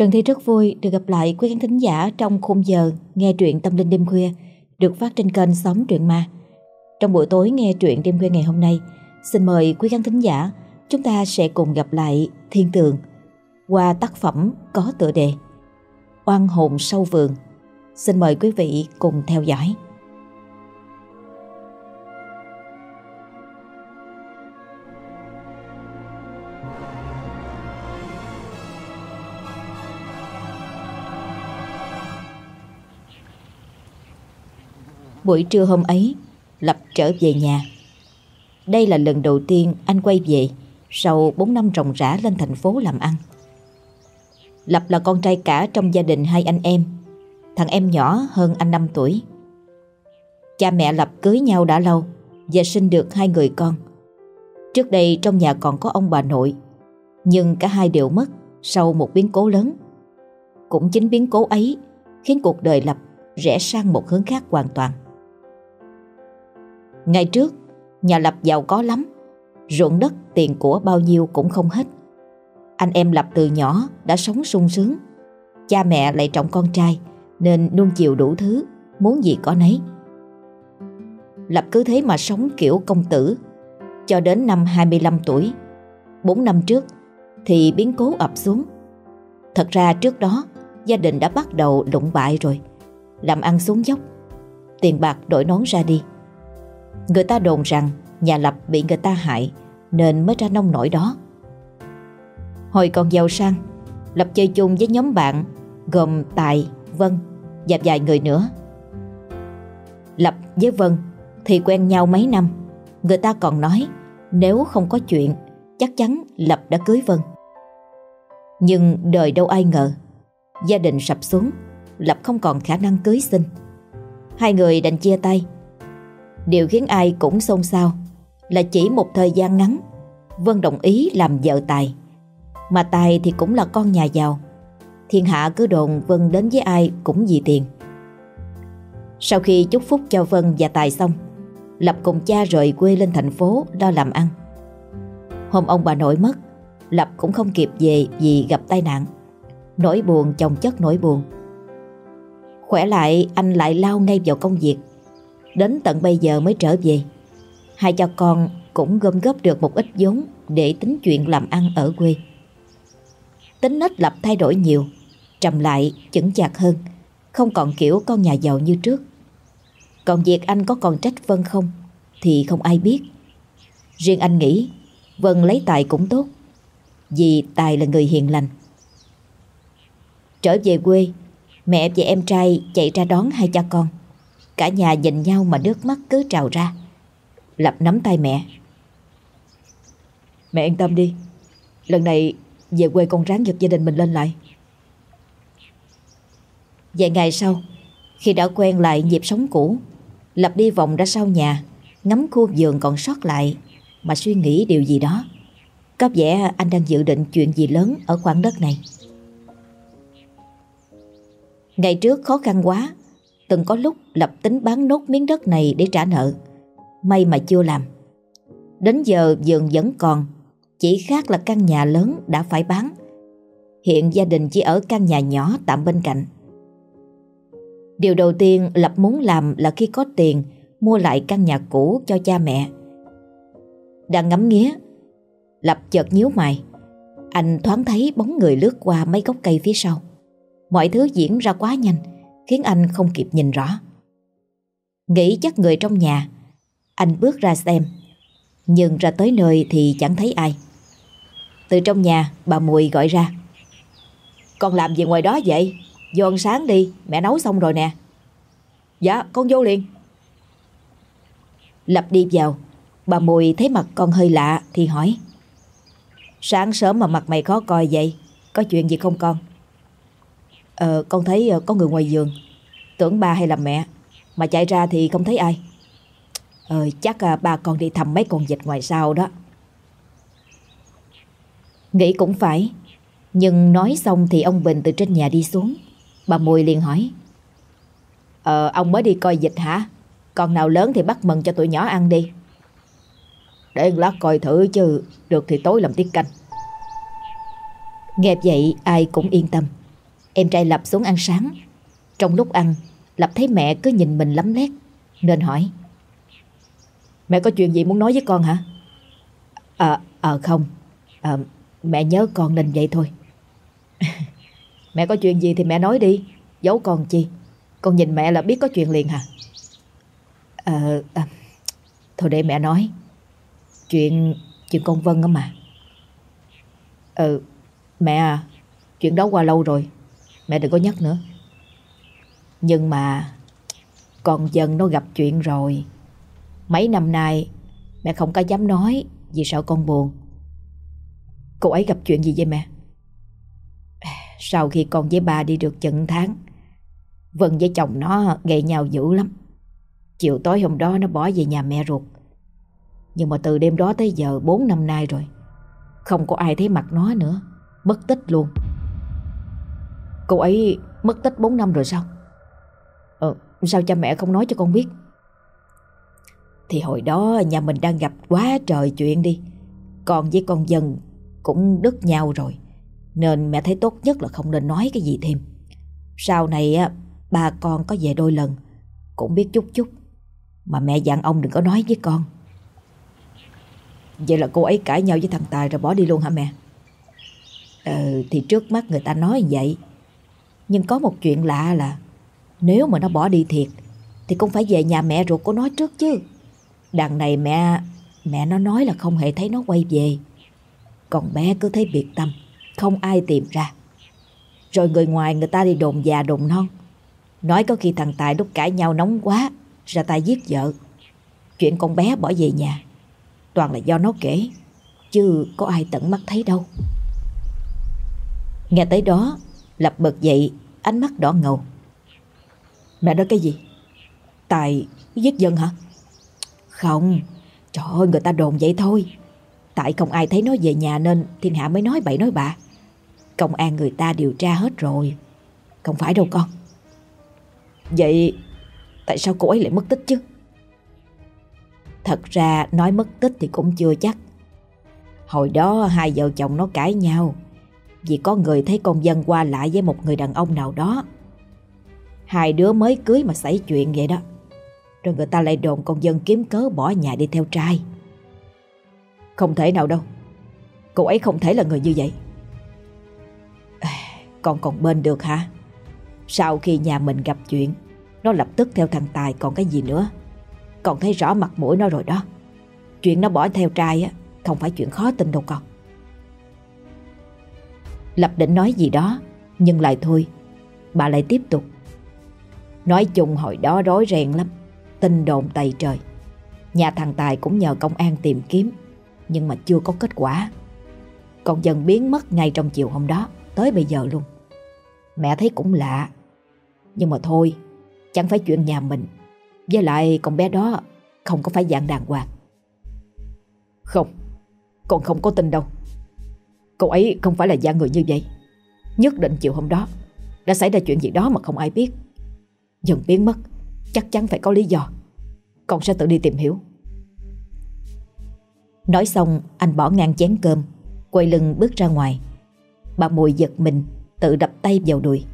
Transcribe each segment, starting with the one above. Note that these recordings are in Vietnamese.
Trần Thi rất vui được gặp lại quý khán thính giả trong khung giờ nghe truyện tâm linh đêm khuya được phát trên kênh Xóm Truyện Ma. Trong buổi tối nghe truyện đêm khuya ngày hôm nay, xin mời quý khán thính giả chúng ta sẽ cùng gặp lại Thiên Tường qua tác phẩm có tựa đề Oan hồn sâu vườn. Xin mời quý vị cùng theo dõi. Buổi trưa hôm ấy, Lập trở về nhà. Đây là lần đầu tiên anh quay về sau 4 năm ròng rã lên thành phố làm ăn. Lập là con trai cả trong gia đình hai anh em. Thằng em nhỏ hơn anh 5 tuổi. Cha mẹ Lập cưới nhau đã lâu và sinh được hai người con. Trước đây trong nhà còn có ông bà nội, nhưng cả hai đều mất sau một biến cố lớn. Cũng chính biến cố ấy khiến cuộc đời Lập rẽ sang một hướng khác hoàn toàn. Ngày trước, nhà Lập giàu có lắm, ruộng đất tiền của bao nhiêu cũng không hết. Anh em Lập từ nhỏ đã sống sung sướng, cha mẹ lại trọng con trai nên nuông chiều đủ thứ, muốn gì có nấy. Lập cứ thế mà sống kiểu công tử, cho đến năm 25 tuổi, 4 năm trước thì biến cố ập xuống. Thật ra trước đó gia đình đã bắt đầu lụng bại rồi, làm ăn xuống dốc, tiền bạc đổi nón ra đi. Người ta đồn rằng nhà Lập bị người ta hại nên mới ra nông nổi đó. Hồi còn giàu sang, Lập chơi chung với nhóm bạn gồm Tài, Vân và vài người nữa. Lập với Vân thì quen nhau mấy năm. Người ta còn nói nếu không có chuyện chắc chắn Lập đã cưới Vân. Nhưng đời đâu ai ngờ gia đình sập xuống Lập không còn khả năng cưới sinh. Hai người đành chia tay Điều khiến ai cũng xôn xao là chỉ một thời gian ngắn Vân đồng ý làm vợ Tài. Mà Tài thì cũng là con nhà giàu. Thiên hạ cứ đồn Vân đến với ai cũng vì tiền. Sau khi chúc phúc cho Vân và Tài xong, Lập cùng cha rời quê lên thành phố lo làm ăn. Hôm ông bà nội mất, Lập cũng không kịp về vì gặp tai nạn. Nỗi buồn chồng chất nỗi buồn. Khỏe lại anh lại lao ngay vào công việc Đến tận bây giờ mới trở về. Hai cha con cũng gom góp được một ít vốn Để tính chuyện làm ăn ở quê. Tính nết lập thay đổi nhiều Trầm lại, chững chạc hơn Không còn kiểu con nhà giàu như trước. Còn việc anh có còn trách Vân không Thì không ai biết. Riêng anh nghĩ Vân lấy Tài cũng tốt Vì Tài là người hiền lành. Trở về quê Mẹ và em trai chạy ra đón hai cha con. Cả nhà nhìn nhau mà nước mắt cứ trào ra. Lập nắm tay mẹ. Mẹ yên tâm đi. Lần này về quê con ráng giật gia đình mình lên lại. Vài ngày sau, Khi đã quen lại nhịp sống cũ, Lập đi vòng ra sau nhà, Ngắm khu vườn còn sót lại Mà suy nghĩ điều gì đó. Có vẻ anh đang dự định chuyện gì lớn Ở khoảng đất này. Ngày trước khó khăn quá Từng có lúc lập tính bán nốt miếng đất này để trả nợ. May mà chưa làm. Đến giờ vườn vẫn còn, Chỉ khác là căn nhà lớn đã phải bán. Hiện gia đình chỉ ở căn nhà nhỏ tạm bên cạnh. Điều đầu tiên Lập muốn làm là khi có tiền, Mua lại căn nhà cũ cho cha mẹ. Đang ngắm nghía, Lập chợt nhíu mày. Anh thoáng thấy bóng người lướt qua mấy gốc cây phía sau. Mọi thứ diễn ra quá nhanh khiến anh không kịp nhìn rõ. Nghĩ chắc người trong nhà, anh bước ra xem, nhưng ra tới nơi thì chẳng thấy ai. Từ trong nhà, bà Mùi gọi ra. Con làm gì ngoài đó vậy? Vô ăn sáng đi, mẹ nấu xong rồi nè. Dạ, con vô liền. Lập đi vào, bà Mùi thấy mặt con hơi lạ thì hỏi. Sáng sớm mà mặt mày khó coi vậy, có chuyện gì không con? Ờ con thấy ờ, có người ngoài giường. Tưởng ba hay là mẹ. Mà chạy ra thì không thấy ai. Ờ chắc à, ba con đi thăm mấy con vịt ngoài sau đó. Nghĩ cũng phải. Nhưng nói xong thì ông Bình từ trên nhà đi xuống. Bà Mùi liền hỏi. Ờ ông mới đi coi vịt hả? Con nào lớn thì bắt mừng cho tụi nhỏ ăn đi. Để lát coi thử chứ, Được thì tối làm tiết canh. Nghe vậy, ai cũng yên tâm. Em trai Lập xuống ăn sáng. Trong lúc ăn Lập thấy mẹ cứ nhìn mình lắm lét Nên hỏi. Mẹ có chuyện gì muốn nói với con hả? Ờ à, à, không. À, Mẹ nhớ con nên vậy thôi. Mẹ có chuyện gì thì mẹ nói đi. Giấu con chi? Con nhìn mẹ là biết có chuyện liền hả? Ờ à, Thôi để mẹ nói. Chuyện Chuyện con Vân á mà. Ừ Mẹ à Chuyện đó qua lâu rồi. Mẹ đừng có nhắc nữa. Nhưng mà Con dân nó gặp chuyện rồi. Mấy năm nay, Mẹ không có dám nói Vì sợ con buồn. Cô ấy gặp chuyện gì vậy mẹ? Sau khi con với ba đi được chừng tháng, Vân với chồng nó gây nhau dữ lắm. Chiều tối hôm đó nó bỏ về nhà mẹ ruột. Nhưng mà từ đêm đó tới giờ 4 năm nay rồi, Không có ai thấy mặt nó nữa. Mất tích luôn. Cô ấy mất tích 4 năm rồi sao? Ờ Sao cha mẹ không nói cho con biết? Thì hồi đó nhà mình đang gặp quá trời chuyện đi. Con với con dân Cũng đứt nhau rồi, Nên mẹ thấy tốt nhất là không nên nói cái gì thêm. Sau này á, Ba con có về đôi lần, Cũng biết chút chút, Mà mẹ dặn ông đừng có nói với con. Vậy là cô ấy cãi nhau với thằng Tài rồi bỏ đi luôn hả mẹ? Ờ thì trước mắt người ta nói vậy nhưng có một chuyện lạ là Nếu mà nó bỏ đi thiệt, Thì cũng phải về nhà mẹ ruột của nó trước chứ. Đằng này mẹ Mẹ nó nói là không hề thấy nó quay về. Còn bé cứ thấy biệt tâm, Không ai tìm ra. Rồi người ngoài người ta đi đồn già đồn non. Nói có khi thằng Tài lúc cãi nhau nóng quá, Ra tay giết vợ. Chuyện con bé bỏ về nhà, Toàn là do nó kể, Chứ có ai tận mắt thấy đâu. Nghe tới đó, Lập bật dậy Ánh mắt đỏ ngầu. Mẹ nói cái gì? Tài giết dân hả? Không Trời ơi người ta đồn vậy thôi. Tại không ai thấy nó về nhà nên Thiên Hạ mới nói bậy nói bạ. Công an người ta điều tra hết rồi. Không phải đâu con. Vậy Tại sao cô ấy lại mất tích chứ? Thật ra nói mất tích thì cũng chưa chắc. Hồi đó hai vợ chồng nó cãi nhau. Vì có người thấy con dân qua lại với một người đàn ông nào đó. Hai đứa mới cưới mà xảy chuyện vậy đó. Rồi người ta lại đồn con dân kiếm cớ bỏ nhà đi theo trai. Không thể nào đâu. Cô ấy không thể là người như vậy. Con còn bên được hả? Sau khi nhà mình gặp chuyện, Nó lập tức theo thằng Tài còn cái gì nữa? Còn thấy rõ mặt mũi nó rồi đó. Chuyện nó bỏ theo trai á, Không phải chuyện khó tin đâu con. Lập định nói gì đó, Nhưng lại thôi, Bà lại tiếp tục. Nói chung hồi đó rối ren lắm, Tin đồn tày trời. Nhà thằng Tài cũng nhờ công an tìm kiếm, Nhưng mà chưa có kết quả. Còn dần biến mất ngay trong chiều hôm đó, Tới bây giờ luôn. Mẹ thấy cũng lạ, Nhưng mà thôi, Chẳng phải chuyện nhà mình. Với lại con bé đó Không có phải dạng đàng hoàng. Không, Con không có tin đâu. Cô ấy không phải là dạng người như vậy. Nhất định chiều hôm đó, Đã xảy ra chuyện gì đó mà không ai biết. Dần biến mất, Chắc chắn phải có lý do. Con sẽ tự đi tìm hiểu. Nói xong, anh bỏ ngang chén cơm, Quay lưng bước ra ngoài. Bà Mùi giật mình, Tự đập tay vào đùi.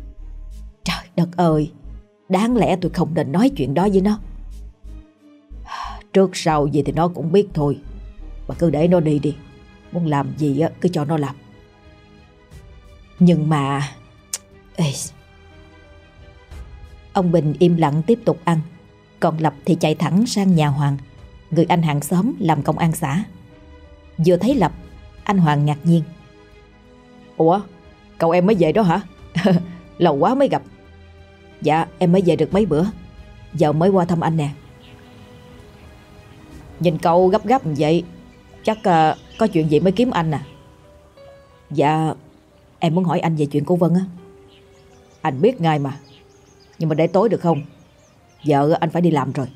Trời đất ơi, Đáng lẽ tôi không nên nói chuyện đó với nó. Trước sau gì thì nó cũng biết thôi. Bà cứ để nó đi đi. Muốn làm gì á cứ cho nó làm. Nhưng mà Ê, Ông Bình im lặng tiếp tục ăn. Còn Lập thì chạy thẳng sang nhà Hoàng. Người anh hàng xóm làm công an xã. Vừa thấy Lập Anh Hoàng ngạc nhiên. Ủa cậu em mới về đó hả? Lâu quá mới gặp. Dạ em mới về được mấy bữa. Giờ mới qua thăm anh nè. Nhìn cậu gấp gấp vậy Chắc uh, có chuyện gì mới kiếm anh à? Dạ Em muốn hỏi anh về chuyện cô Vân á. Anh biết ngay mà. Nhưng mà để tối được không? Vợ anh phải đi làm rồi.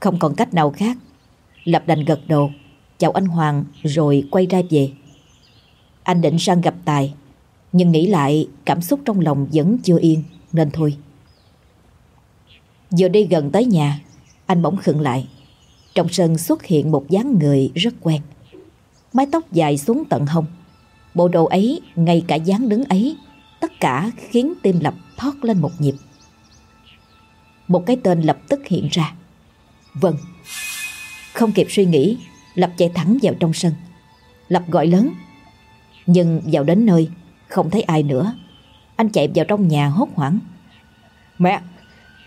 Không còn cách nào khác. Lập đành gật đầu, Chào anh Hoàng rồi quay ra về. Anh định sang gặp Tài, Nhưng nghĩ lại cảm xúc trong lòng vẫn chưa yên, Nên thôi. Vừa đi gần tới nhà, Anh bỗng khựng lại. Trong sân xuất hiện một dáng người rất quen Mái tóc dài xuống tận hông Bộ đồ ấy, ngay cả dáng đứng ấy, tất cả khiến tim Lập thoát lên một nhịp. Một cái tên lập tức hiện ra. Vâng. Không kịp suy nghĩ, Lập chạy thẳng vào trong sân. Lập gọi lớn. Nhưng vào đến nơi, không thấy ai nữa. Anh chạy vào trong nhà hốt hoảng. Mẹ,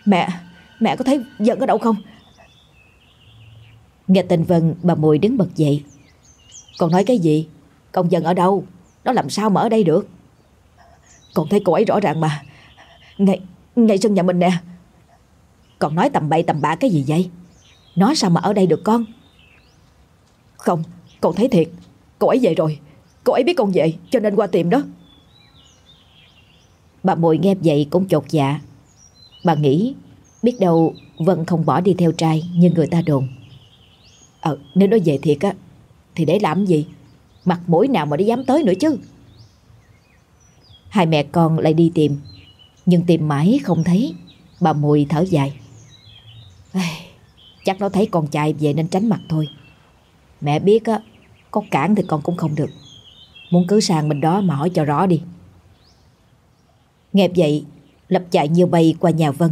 mẹ, mẹ có thấy Vân ở đâu không? Nghe tên Vân, bà Mùi đứng bật dậy. Con nói cái gì? Công dân ở đâu? Nó làm sao mà ở đây được? Con thấy cô ấy rõ ràng mà. Ngay, ngay sân nhà mình nè. Con nói tầm bậy tầm bạ cái gì vậy? Nó sao mà ở đây được con? Không, con thấy thiệt. Cô ấy về rồi. Cô ấy biết con về cho nên qua tìm đó. Bà Mùi nghe vậy cũng chột dạ. Bà nghĩ biết đâu Vân không bỏ đi theo trai như người ta đồn. Ờ, nếu nó về thiệt á, thì để làm gì? Mặt mũi nào mà nó dám tới nữa chứ? Hai mẹ con lại đi tìm, nhưng tìm mãi không thấy. Bà Mùi thở dài. Chắc nó thấy con trai về nên tránh mặt thôi. Mẹ biết á, có cản thì con cũng không được. Muốn cứ sang bên đó mà hỏi cho rõ đi. Nghe vậy, Lập chạy như bay qua nhà Vân.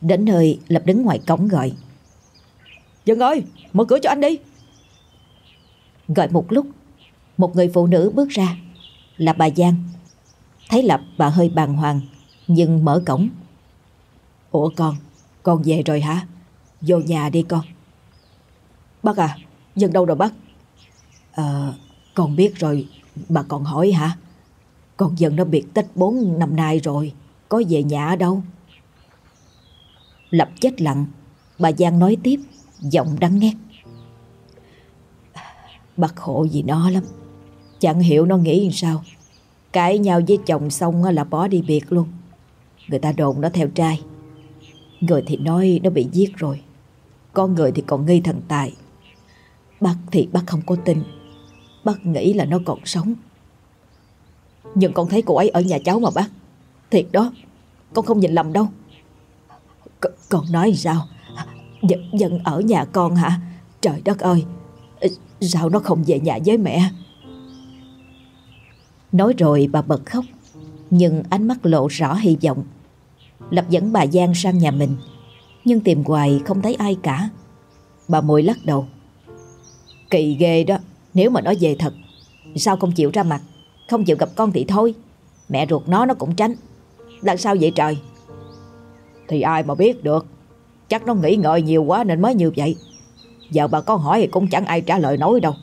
Đến nơi Lập đứng ngoài cổng gọi. Dân ơi, mở cửa cho anh đi. Gọi một lúc, một người phụ nữ bước ra, là bà Giang. Thấy Lập bà hơi bàng hoàng, nhưng mở cổng. Ủa con, con về rồi hả? Vô nhà đi con. Bác à, Dân đâu rồi bác? Ờ, con biết rồi, bà còn hỏi hả? Con Dân nó biệt tích 4 năm nay rồi, có về nhà ở đâu? Lập chết lặng, bà Giang nói tiếp, giọng đắng nghét Bác khổ vì nó lắm, chẳng hiểu nó nghĩ sao. Cãi nhau với chồng xong là bỏ đi biệt luôn. Người ta đồn nó theo trai. Người thì nói nó bị giết rồi. Con người thì còn nghi thần tài. Bác thì bác không có tin. Bác nghĩ là nó còn sống. Nhưng con thấy cô ấy ở nhà cháu mà bác. Thiệt đó, con không nhìn lầm đâu. C con nói sao? Dân, ở nhà con hả? Trời đất ơi, sao nó không về nhà với mẹ? Nói rồi bà bật khóc, nhưng ánh mắt lộ rõ hy vọng. Lập dẫn bà Giang sang nhà mình, nhưng tìm hoài không thấy ai cả. Bà mùi lắc đầu. Kỳ ghê đó, nếu mà nó về thật, sao không chịu ra mặt, không chịu gặp con thì thôi. Mẹ ruột nó nó cũng tránh. Làm sao vậy trời? Thì ai mà biết được, chắc nó nghĩ ngợi nhiều quá nên mới như vậy. Giờ bà có hỏi thì cũng chẳng ai trả lời nói đâu.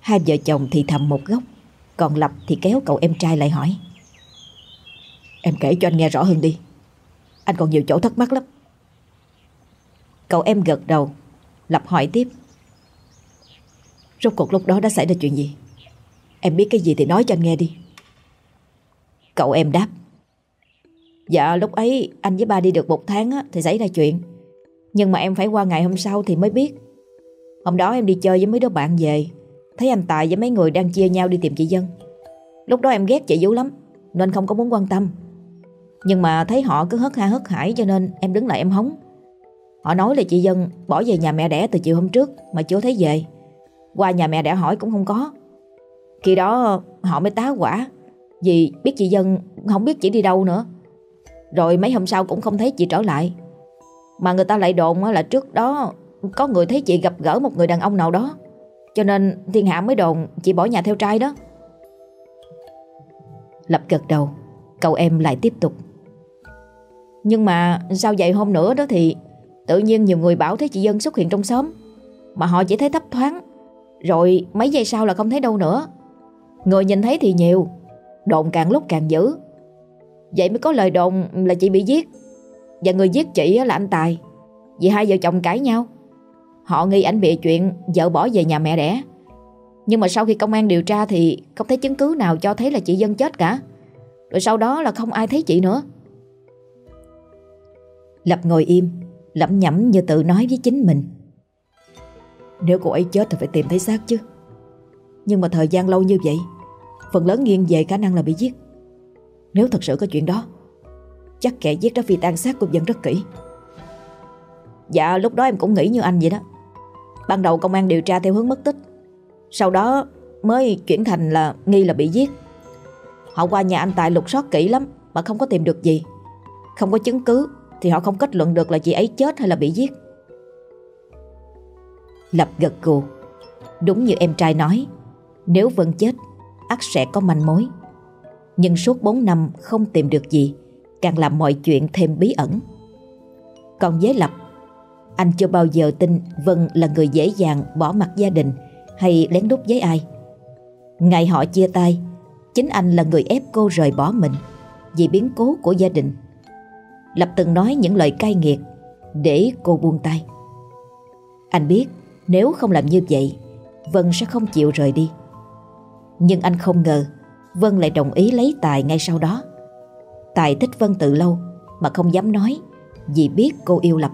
Hai vợ chồng thì thầm một góc, còn Lập thì kéo cậu em trai lại hỏi. Em kể cho anh nghe rõ hơn đi. Anh còn nhiều chỗ thắc mắc lắm. Cậu em gật đầu, Lập hỏi tiếp. Rốt cuộc lúc đó đã xảy ra chuyện gì? Em biết cái gì thì nói cho anh nghe đi. Cậu em đáp. Dạ lúc ấy anh với ba đi được một tháng á, thì xảy ra chuyện. Nhưng mà em phải qua ngày hôm sau thì mới biết. Hôm đó em đi chơi với mấy đứa bạn về. Thấy anh Tài với mấy người đang chia nhau đi tìm chị Dân. Lúc đó em ghét chị Vũ lắm nên không có muốn quan tâm. Nhưng mà thấy họ cứ hất ha hất hải cho nên em đứng lại em hóng. Họ nói là chị Dân bỏ về nhà mẹ đẻ từ chiều hôm trước mà chưa thấy về. Qua nhà mẹ đẻ hỏi cũng không có. Khi đó họ mới tá quả vì biết chị Dân không biết chị đi đâu nữa. Rồi mấy hôm sau cũng không thấy chị trở lại. Mà người ta lại đồn là trước đó có người thấy chị gặp gỡ một người đàn ông nào đó. Cho nên thiên hạ mới đồn chị bỏ nhà theo trai đó. Lập gật đầu, cậu em lại tiếp tục. Nhưng mà sau vài hôm nữa đó thì tự nhiên nhiều người bảo thấy chị Dân xuất hiện trong xóm. Mà họ chỉ thấy thấp thoáng. Rồi mấy giây sau là không thấy đâu nữa. Người nhìn thấy thì nhiều, đồn càng lúc càng dữ. Vậy mới có lời đồn là chị bị giết. Và người giết chị là anh Tài. Vì hai vợ chồng cãi nhau. Họ nghi ảnh bị chuyện vợ bỏ về nhà mẹ đẻ. Nhưng mà sau khi công an điều tra thì không thấy chứng cứ nào cho thấy là chị Dân chết cả. Rồi sau đó là không ai thấy chị nữa. Lập ngồi im, lẩm nhẩm như tự nói với chính mình. Nếu cô ấy chết thì phải tìm thấy xác chứ. Nhưng mà thời gian lâu như vậy, phần lớn nghiêng về khả năng là bị giết. Nếu thật sự có chuyện đó, chắc kẻ giết đó phi tan xác của Dân rất kỹ. Dạ lúc đó em cũng nghĩ như anh vậy đó. Ban đầu công an điều tra theo hướng mất tích. Sau đó mới chuyển thành là nghi là bị giết. Họ qua nhà anh Tài lục soát kỹ lắm mà không có tìm được gì. Không có chứng cứ thì họ không kết luận được là chị ấy chết hay là bị giết. Lập gật gù. Đúng như em trai nói, nếu Vân chết, ắt sẽ có manh mối. Nhưng suốt 4 năm không tìm được gì, càng làm mọi chuyện thêm bí ẩn. Còn với Lập, anh chưa bao giờ tin Vân là người dễ dàng bỏ mặt gia đình hay lén lút với ai. Ngày họ chia tay, chính anh là người ép cô rời bỏ mình vì biến cố của gia đình. Lập từng nói những lời cay nghiệt để cô buông tay. Anh biết nếu không làm như vậy, Vân sẽ không chịu rời đi. Nhưng anh không ngờ Vân lại đồng ý lấy Tài ngay sau đó. Tài thích Vân từ lâu mà không dám nói vì biết cô yêu Lập.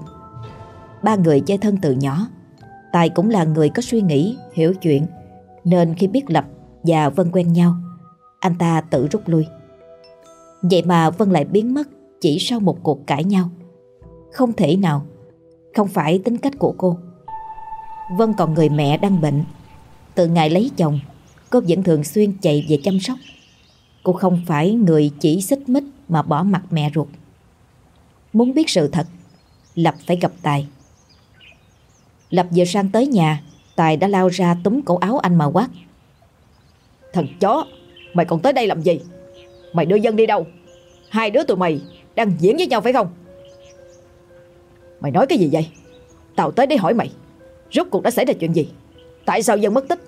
Ba người chơi thân từ nhỏ. Tài cũng là người có suy nghĩ, hiểu chuyện nên khi biết Lập và Vân quen nhau anh ta tự rút lui. Vậy mà Vân lại biến mất chỉ sau một cuộc cãi nhau. Không thể nào, không phải tính cách của cô. Vân còn người mẹ đang bệnh. Từ ngày lấy chồng, cô vẫn thường xuyên chạy về chăm sóc. Cô không phải người chỉ xích mích mà bỏ mặt mẹ ruột. Muốn biết sự thật, Lập phải gặp Tài. Lập vừa sang tới nhà, Tài đã lao ra túm cổ áo anh mà quát. Thằng chó, mày còn tới đây làm gì? Mày đưa dân đi đâu? Hai đứa tụi mày đang diễn với nhau phải không? Mày nói cái gì vậy? Tao tới để hỏi mày Rốt cuộc đã xảy ra chuyện gì Tại sao dân mất tích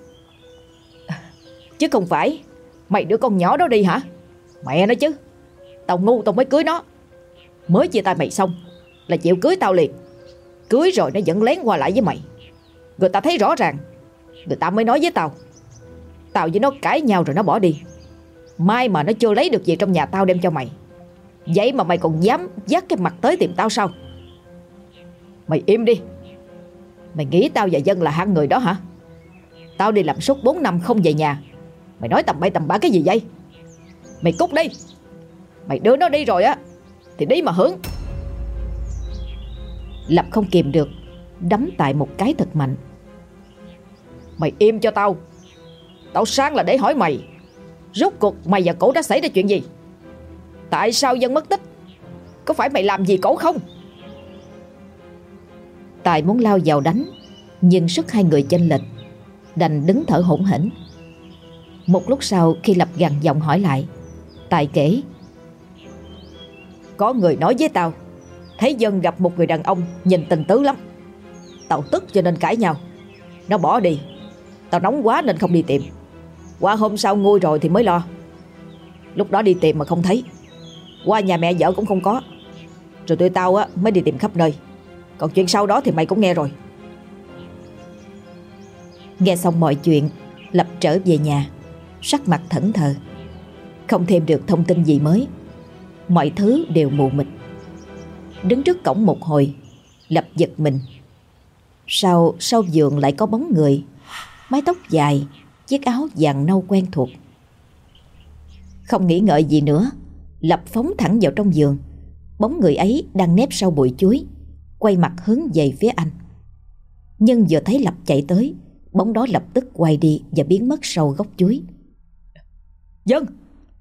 Chứ không phải. Mày đưa con nhỏ đó đi hả? Mẹ nó chứ. Tao ngu tao mới cưới nó. Mới chia tay mày xong, Là chịu cưới tao liền. Cưới rồi nó vẫn lén qua lại với mày. Người ta thấy rõ ràng, Người ta mới nói với tao. Tao với nó cãi nhau rồi nó bỏ đi. Mai mà nó chưa lấy được gì trong nhà tao đem cho mày, Vậy mà mày còn dám dắt cái mặt tới tìm tao sao? Mày im đi. Mày nghĩ tao và dân là hai người đó hả? Tao đi làm suốt 4 năm không về nhà Mày nói tầm bay tầm bạ cái gì vậy? Mày cút đi. Mày đưa nó đi rồi á, Thì đi mà hướng Lập không kìm được, Đấm tại một cái thật mạnh. Mày im cho tao. Tao sáng là để hỏi mày. Rốt cuộc mày và cổ đã xảy ra chuyện gì? Tại sao dân mất tích? Có phải mày làm gì cổ không? Tài muốn lao vào đánh, Nhưng sức hai người chênh lệch, Đành đứng thở hổn hển. Một lúc sau khi Lập gằn giọng hỏi lại, Tài kể, Có người nói với tao, Thấy dân gặp một người đàn ông Nhìn tình tứ lắm. Tao tức cho nên cãi nhau. Nó bỏ đi. Tao nóng quá nên không đi tìm. Qua hôm sau nguôi rồi thì mới lo. Lúc đó đi tìm mà không thấy. Qua nhà mẹ vợ cũng không có. Rồi tụi tao á, mới đi tìm khắp nơi. Còn chuyện sau đó thì mày cũng nghe rồi. Nghe xong mọi chuyện, Lập trở về nhà. Sắc mặt thẫn thờ. Không thêm được thông tin gì mới. Mọi thứ đều mù mịt. Đứng trước cổng một hồi Lập giật mình. Sau sau giường lại có bóng người? Mái tóc dài Chiếc áo vàng nâu quen thuộc. Không nghĩ ngợi gì nữa Lập phóng thẳng vào trong giường. Bóng người ấy đang nép sau bụi chuối quay mặt hướng về phía anh. Nhưng vừa thấy Lập chạy tới, bóng đó lập tức quay đi và biến mất sau gốc chuối. Dân!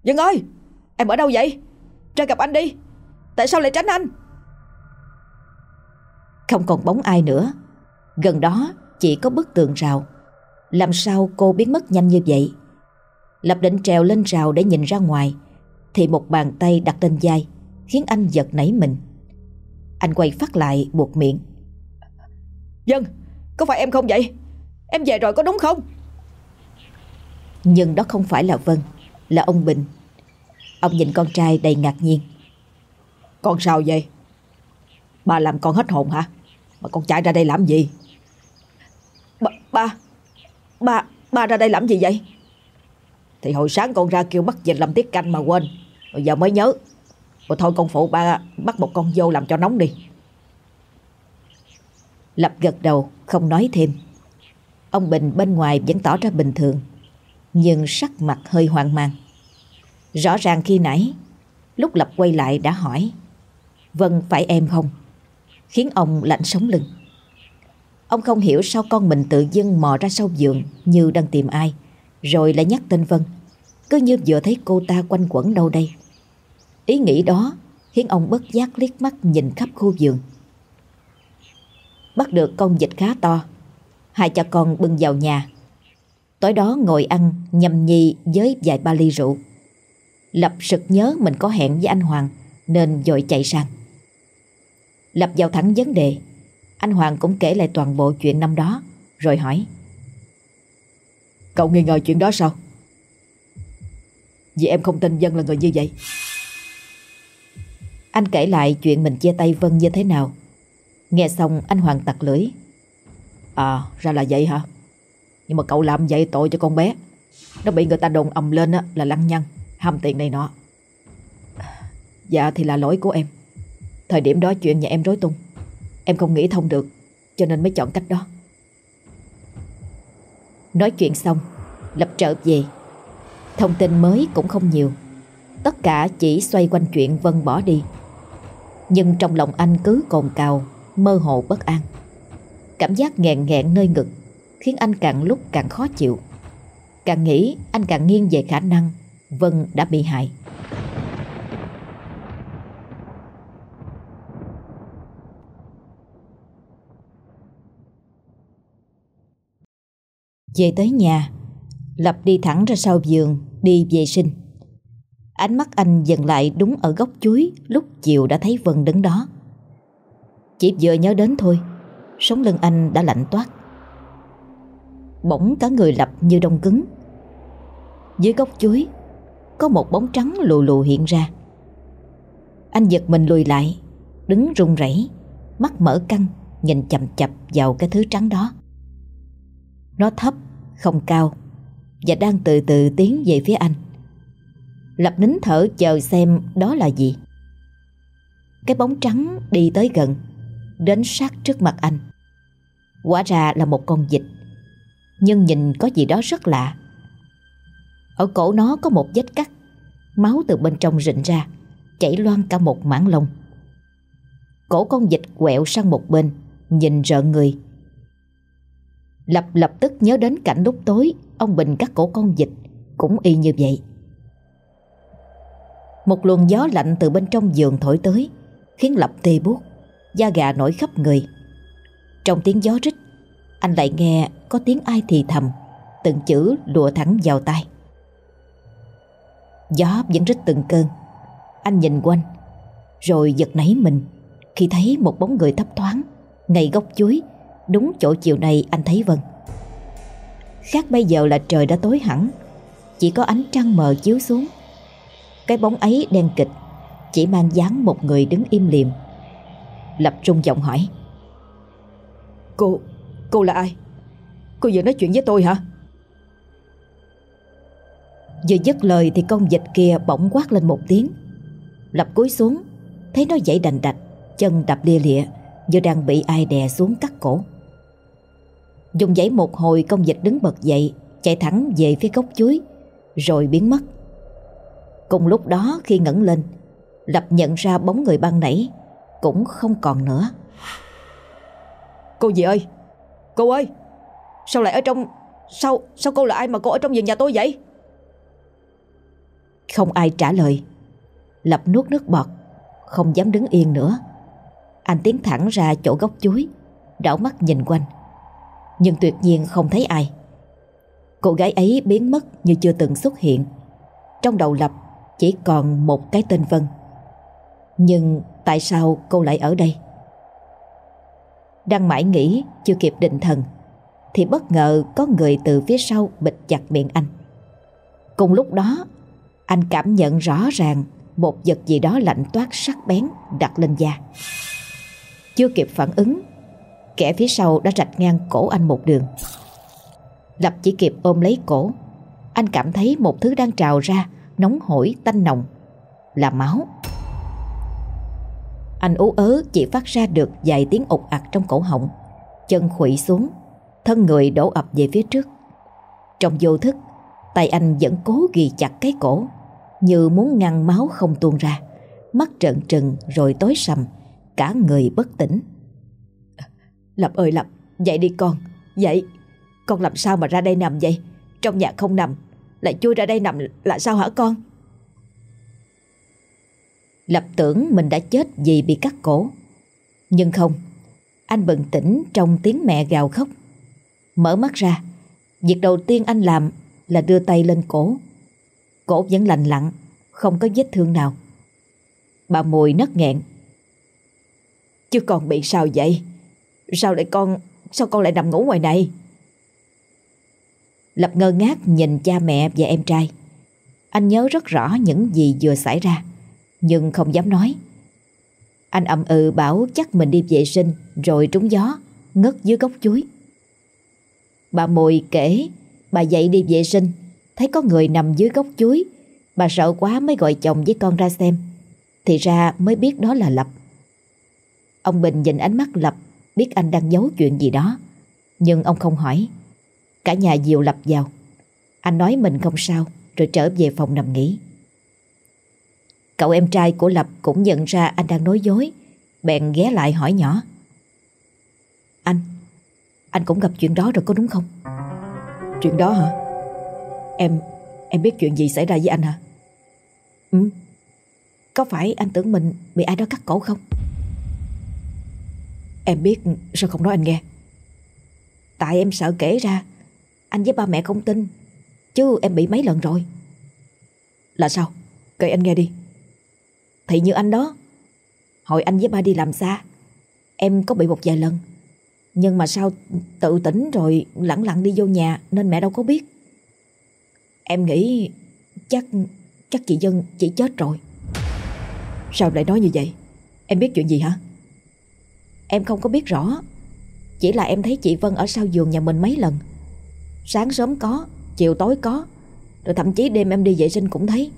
Dân ơi! Em ở đâu vậy? Ra gặp anh đi! Tại sao lại tránh anh? Không còn bóng ai nữa. Gần đó chỉ có bức tường rào. Làm sao cô biến mất nhanh như vậy? Lập định trèo lên rào để nhìn ra ngoài thì một bàn tay đặt lên vai khiến anh giật nảy mình. Anh quay phát lại buộc miệng Dân Có phải em không vậy Em về rồi có đúng không Nhưng đó không phải là Vân Là ông Bình. Ông nhìn con trai đầy ngạc nhiên. Con sao vậy? Bà làm con hết hồn hả? Mà con chạy ra đây làm gì? Ba Ba Ba, ba ra đây làm gì vậy? Thì hồi sáng con ra kêu bắt dịch làm tiết canh mà quên. Rồi giờ mới nhớ. Rồi thôi con phụ ba bắt một con vô làm cho nóng đi. Lập gật đầu không nói thêm. Ông Bình bên ngoài vẫn tỏ ra bình thường nhưng sắc mặt hơi hoang mang. Rõ ràng khi nãy, Lúc Lập quay lại đã hỏi vân phải em không? Khiến ông lạnh sống lưng. Ông không hiểu sao con mình tự dưng mò ra sau giường Như đang tìm ai, Rồi lại nhắc tên Vân. Cứ như vừa thấy cô ta quanh quẩn đâu đây. Ý nghĩ đó khiến ông bất giác liếc mắt nhìn khắp khu vườn Bắt được con vịt khá to, Hai cha con bưng vào nhà Tối đó ngồi ăn, nhầm nhi với vài ba ly rượu. Lập sực nhớ mình có hẹn với anh Hoàng, Nên dội chạy sang. Lập vào thẳng vấn đề. Anh Hoàng cũng kể lại toàn bộ chuyện năm đó, Rồi hỏi. Cậu nghi ngờ chuyện đó sao? Vì em không tin Dân là người như vậy. Anh kể lại chuyện mình chia tay Vân như thế nào. Nghe xong, anh Hoàng tặc lưỡi. À ra là vậy hả? Nhưng mà cậu làm vậy tội cho con bé. Nó bị người ta đồn ầm lên là lăng nhăng. Ham tiền này nọ. Dạ thì là lỗi của em. Thời điểm đó chuyện nhà em rối tung. Em không nghĩ thông được, Cho nên mới chọn cách đó. Nói chuyện xong, Lập trở về. Thông tin mới cũng không nhiều. Tất cả chỉ xoay quanh chuyện Vân bỏ đi. Nhưng trong lòng anh cứ cồn cào, Mơ hồ bất an. Cảm giác nghẹn nghẹn nơi ngực. Khiến anh càng lúc càng khó chịu. Càng nghĩ, anh càng nghiêng về khả năng Vân đã bị hại. Về tới nhà, Lập đi thẳng ra sau giường, Đi vệ sinh. Ánh mắt anh dừng lại đúng ở góc chuối Lúc chiều đã thấy Vân đứng đó. Chỉ vừa nhớ đến thôi, Sống lưng anh đã lạnh toát. Bỗng cả người Lập như đông cứng. Dưới gốc chuối Có một bóng trắng lù lù hiện ra. Anh giật mình lùi lại Đứng run rẩy Mắt mở căng Nhìn chầm chập vào cái thứ trắng đó. Nó thấp, không cao Và đang từ từ tiến về phía anh. Lập nín thở chờ xem đó là gì. Cái bóng trắng đi tới gần Đến sát trước mặt anh. Quả ra là một con vịt. Nhưng nhìn có gì đó rất lạ. Ở cổ nó có một vết cắt, Máu từ bên trong rịn ra, Chảy loang cả một mảng lông. Cổ con vịt quẹo sang một bên, Nhìn rợn người. Lập lập tức nhớ đến cảnh lúc tối, Ông Bình cắt cổ con vịt, Cũng y như vậy. Một luồng gió lạnh từ bên trong giường thổi tới, Khiến Lập tê buốt, Da gà nổi khắp người. Trong tiếng gió rít anh lại nghe có tiếng ai thì thầm Từng chữ lùa thẳng vào tai. Gió vẫn rít từng cơn. Anh nhìn quanh Rồi giật nảy mình Khi thấy một bóng người thấp thoáng Ngay gốc chuối. Đúng chỗ chiều nay anh thấy Vân. Khác bây giờ là trời đã tối hẳn Chỉ có ánh trăng mờ chiếu xuống. Cái bóng ấy đen kịch Chỉ mang dáng một người đứng im liềm Lập trung giọng hỏi Cô, cô là ai? Cô vừa nói chuyện với tôi hả? Vừa dứt lời thì con vịt kia bỗng quát lên một tiếng. Lập cúi xuống, Thấy nó dậy đành đạch, Chân đập lia lịa, Như đang bị ai đè xuống cắt cổ. Dùng giấy một hồi công dịch đứng bật dậy, Chạy thẳng về phía gốc chuối, Rồi biến mất. Cùng lúc đó, khi ngẩng lên, Lập nhận ra bóng người ban nãy Cũng không còn nữa. Cô gì ơi? Cô ơi, Sao lại ở trong, Sao sao cô là ai mà cô ở trong vườn nhà tôi vậy? Không ai trả lời. Lập nuốt nước bọt, Không dám đứng yên nữa. Anh tiến thẳng ra chỗ gốc chuối, Đảo mắt nhìn quanh. Nhưng tuyệt nhiên không thấy ai. Cô gái ấy biến mất như chưa từng xuất hiện. Trong đầu Lập chỉ còn một cái tên Vân. Nhưng tại sao cô lại ở đây? Đang mãi nghĩ, chưa kịp định thần, Thì bất ngờ có người từ phía sau bịt chặt miệng anh. Cùng lúc đó, Anh cảm nhận rõ ràng Một vật gì đó lạnh toát sắc bén đặt lên da. Chưa kịp phản ứng, Kẻ phía sau đã rạch ngang cổ anh một đường. Lập chỉ kịp ôm lấy cổ, Anh cảm thấy một thứ đang trào ra, Nóng hổi, tanh nồng, Là máu. Anh ú ớ chỉ phát ra được vài tiếng ục ạc trong cổ họng. Chân khủy xuống, Thân người đổ ập về phía trước. Trong vô thức, Tay anh vẫn cố ghi chặt cái cổ, Như muốn ngăn máu không tuôn ra. Mắt trợn trừng rồi tối sầm, Cả người bất tỉnh. Lập ơi Lập, Dậy đi con, Dậy. Con làm sao mà ra đây nằm vậy? Trong nhà không nằm, Lại chui ra đây nằm là sao hả con? Lập tưởng mình đã chết vì bị cắt cổ. Nhưng không, Anh bừng tỉnh trong tiếng mẹ gào khóc. Mở mắt ra, Việc đầu tiên anh làm là đưa tay lên cổ. Cổ vẫn lành lặn, Không có vết thương nào. Bà Mùi nấc nghẹn. Chứ con bị sao vậy? Sao lại con, Sao con lại nằm ngủ ngoài này? Lập ngơ ngác nhìn cha mẹ và em trai. Anh nhớ rất rõ những gì vừa xảy ra. Nhưng không dám nói. Anh ậm ừ bảo chắc mình đi vệ sinh, Rồi trúng gió, Ngất dưới gốc chuối. Bà Mùi kể, Bà dậy đi vệ sinh, Thấy có người nằm dưới gốc chuối. Bà sợ quá mới gọi chồng với con ra xem. Thì ra mới biết đó là Lập. Ông Bình nhìn ánh mắt Lập, Biết anh đang giấu chuyện gì đó. Nhưng ông không hỏi. Cả nhà dìu Lập vào. Anh nói mình không sao, Rồi trở về phòng nằm nghỉ. Cậu em trai của Lập cũng nhận ra anh đang nói dối. Bèn ghé lại hỏi nhỏ. Anh Anh cũng gặp chuyện đó rồi có đúng không? Chuyện đó hả? Em Em biết chuyện gì xảy ra với anh hả? Ừ. Có phải anh tưởng mình bị ai đó cắt cổ không? Em biết sao không nói anh nghe. Tại em sợ kể ra Anh với ba mẹ không tin Chứ em bị mấy lần rồi. Là sao? Kể anh nghe đi thì như anh đó. Hồi anh với ba đi làm xa, Em có bị một vài lần. Nhưng mà sao tự tỉnh rồi lẳng lặng đi vô nhà Nên mẹ đâu có biết. Em nghĩ chắc chắc chị Dân chỉ chết rồi. Sao lại nói như vậy? Em biết chuyện gì hả? Em không có biết rõ. Chỉ là em thấy chị Vân ở sau giường nhà mình mấy lần. Sáng sớm có, Chiều tối có, Rồi thậm chí đêm em đi vệ sinh cũng thấy.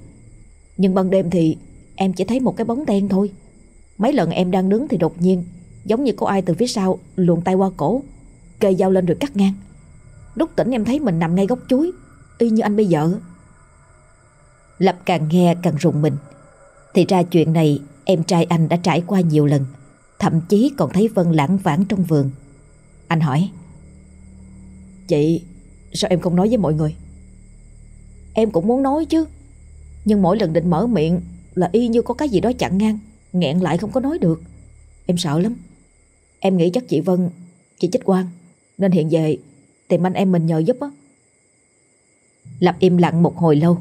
Nhưng ban đêm thì Em chỉ thấy một cái bóng đen thôi. Mấy lần em đang đứng thì đột nhiên, Giống như có ai từ phía sau luồn tay qua cổ, Kề dao lên rồi cắt ngang. Lúc tỉnh em thấy mình nằm ngay góc chuối, Y như anh bây giờ. Lập càng nghe càng rùng mình. Thì ra chuyện này Em trai anh đã trải qua nhiều lần, Thậm chí còn thấy Vân lãng vãng trong vườn. Anh hỏi, Chị, Sao em không nói với mọi người? Em cũng muốn nói chứ, Nhưng mỗi lần định mở miệng là y như có cái gì đó chặn ngang, Nghẹn lại không có nói được Em sợ lắm Em nghĩ chắc chị Vân, Chị chết quan Nên hiện về, tìm anh em mình nhờ giúp á Lập im lặng một hồi lâu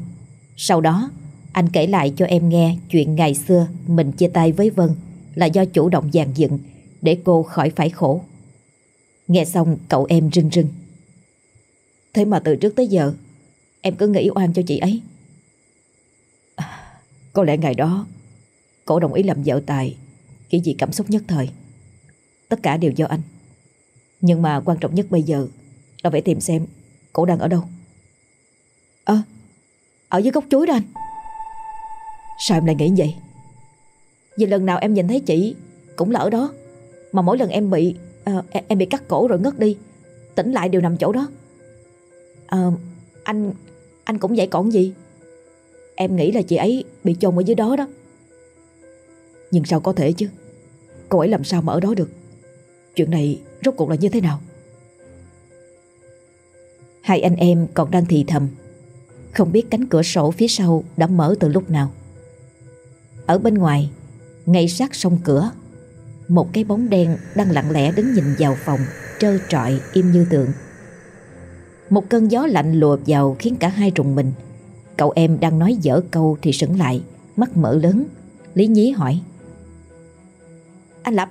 Sau đó, anh kể lại cho em nghe chuyện ngày xưa mình chia tay với Vân là do chủ động dàn dựng để cô khỏi phải khổ. Nghe xong, cậu em rưng rưng. Thế mà từ trước tới giờ, em cứ nghĩ oan cho chị ấy. Có lẽ ngày đó cổ đồng ý làm vợ Tài chỉ vì cảm xúc nhất thời. Tất cả đều do anh. Nhưng mà quan trọng nhất bây giờ là phải tìm xem cổ đang ở đâu. Ơ, à, ở dưới gốc chuối đó anh. Sao em lại nghĩ vậy? Vì lần nào em nhìn thấy chị Cũng là ở đó Mà mỗi lần em bị uh, Em bị cắt cổ rồi ngất đi Tỉnh lại đều nằm chỗ đó uh, Anh Anh cũng vậy còn gì Em nghĩ là chị ấy bị chôn ở dưới đó đó. Nhưng sao có thể chứ? Cô ấy làm sao mà ở đó được? Chuyện này rốt cuộc là như thế nào? Hai anh em còn đang thì thầm. Không biết cánh cửa sổ phía sau đã mở từ lúc nào. Ở bên ngoài, ngay sát sông cửa, Một cái bóng đen đang lặng lẽ đứng nhìn vào phòng, Trơ trọi im như tượng. Một cơn gió lạnh lùa vào khiến cả hai rùng mình. Cậu em đang nói dở câu thì sững lại Mắt mở lớn. Lý nhí hỏi. Anh Lập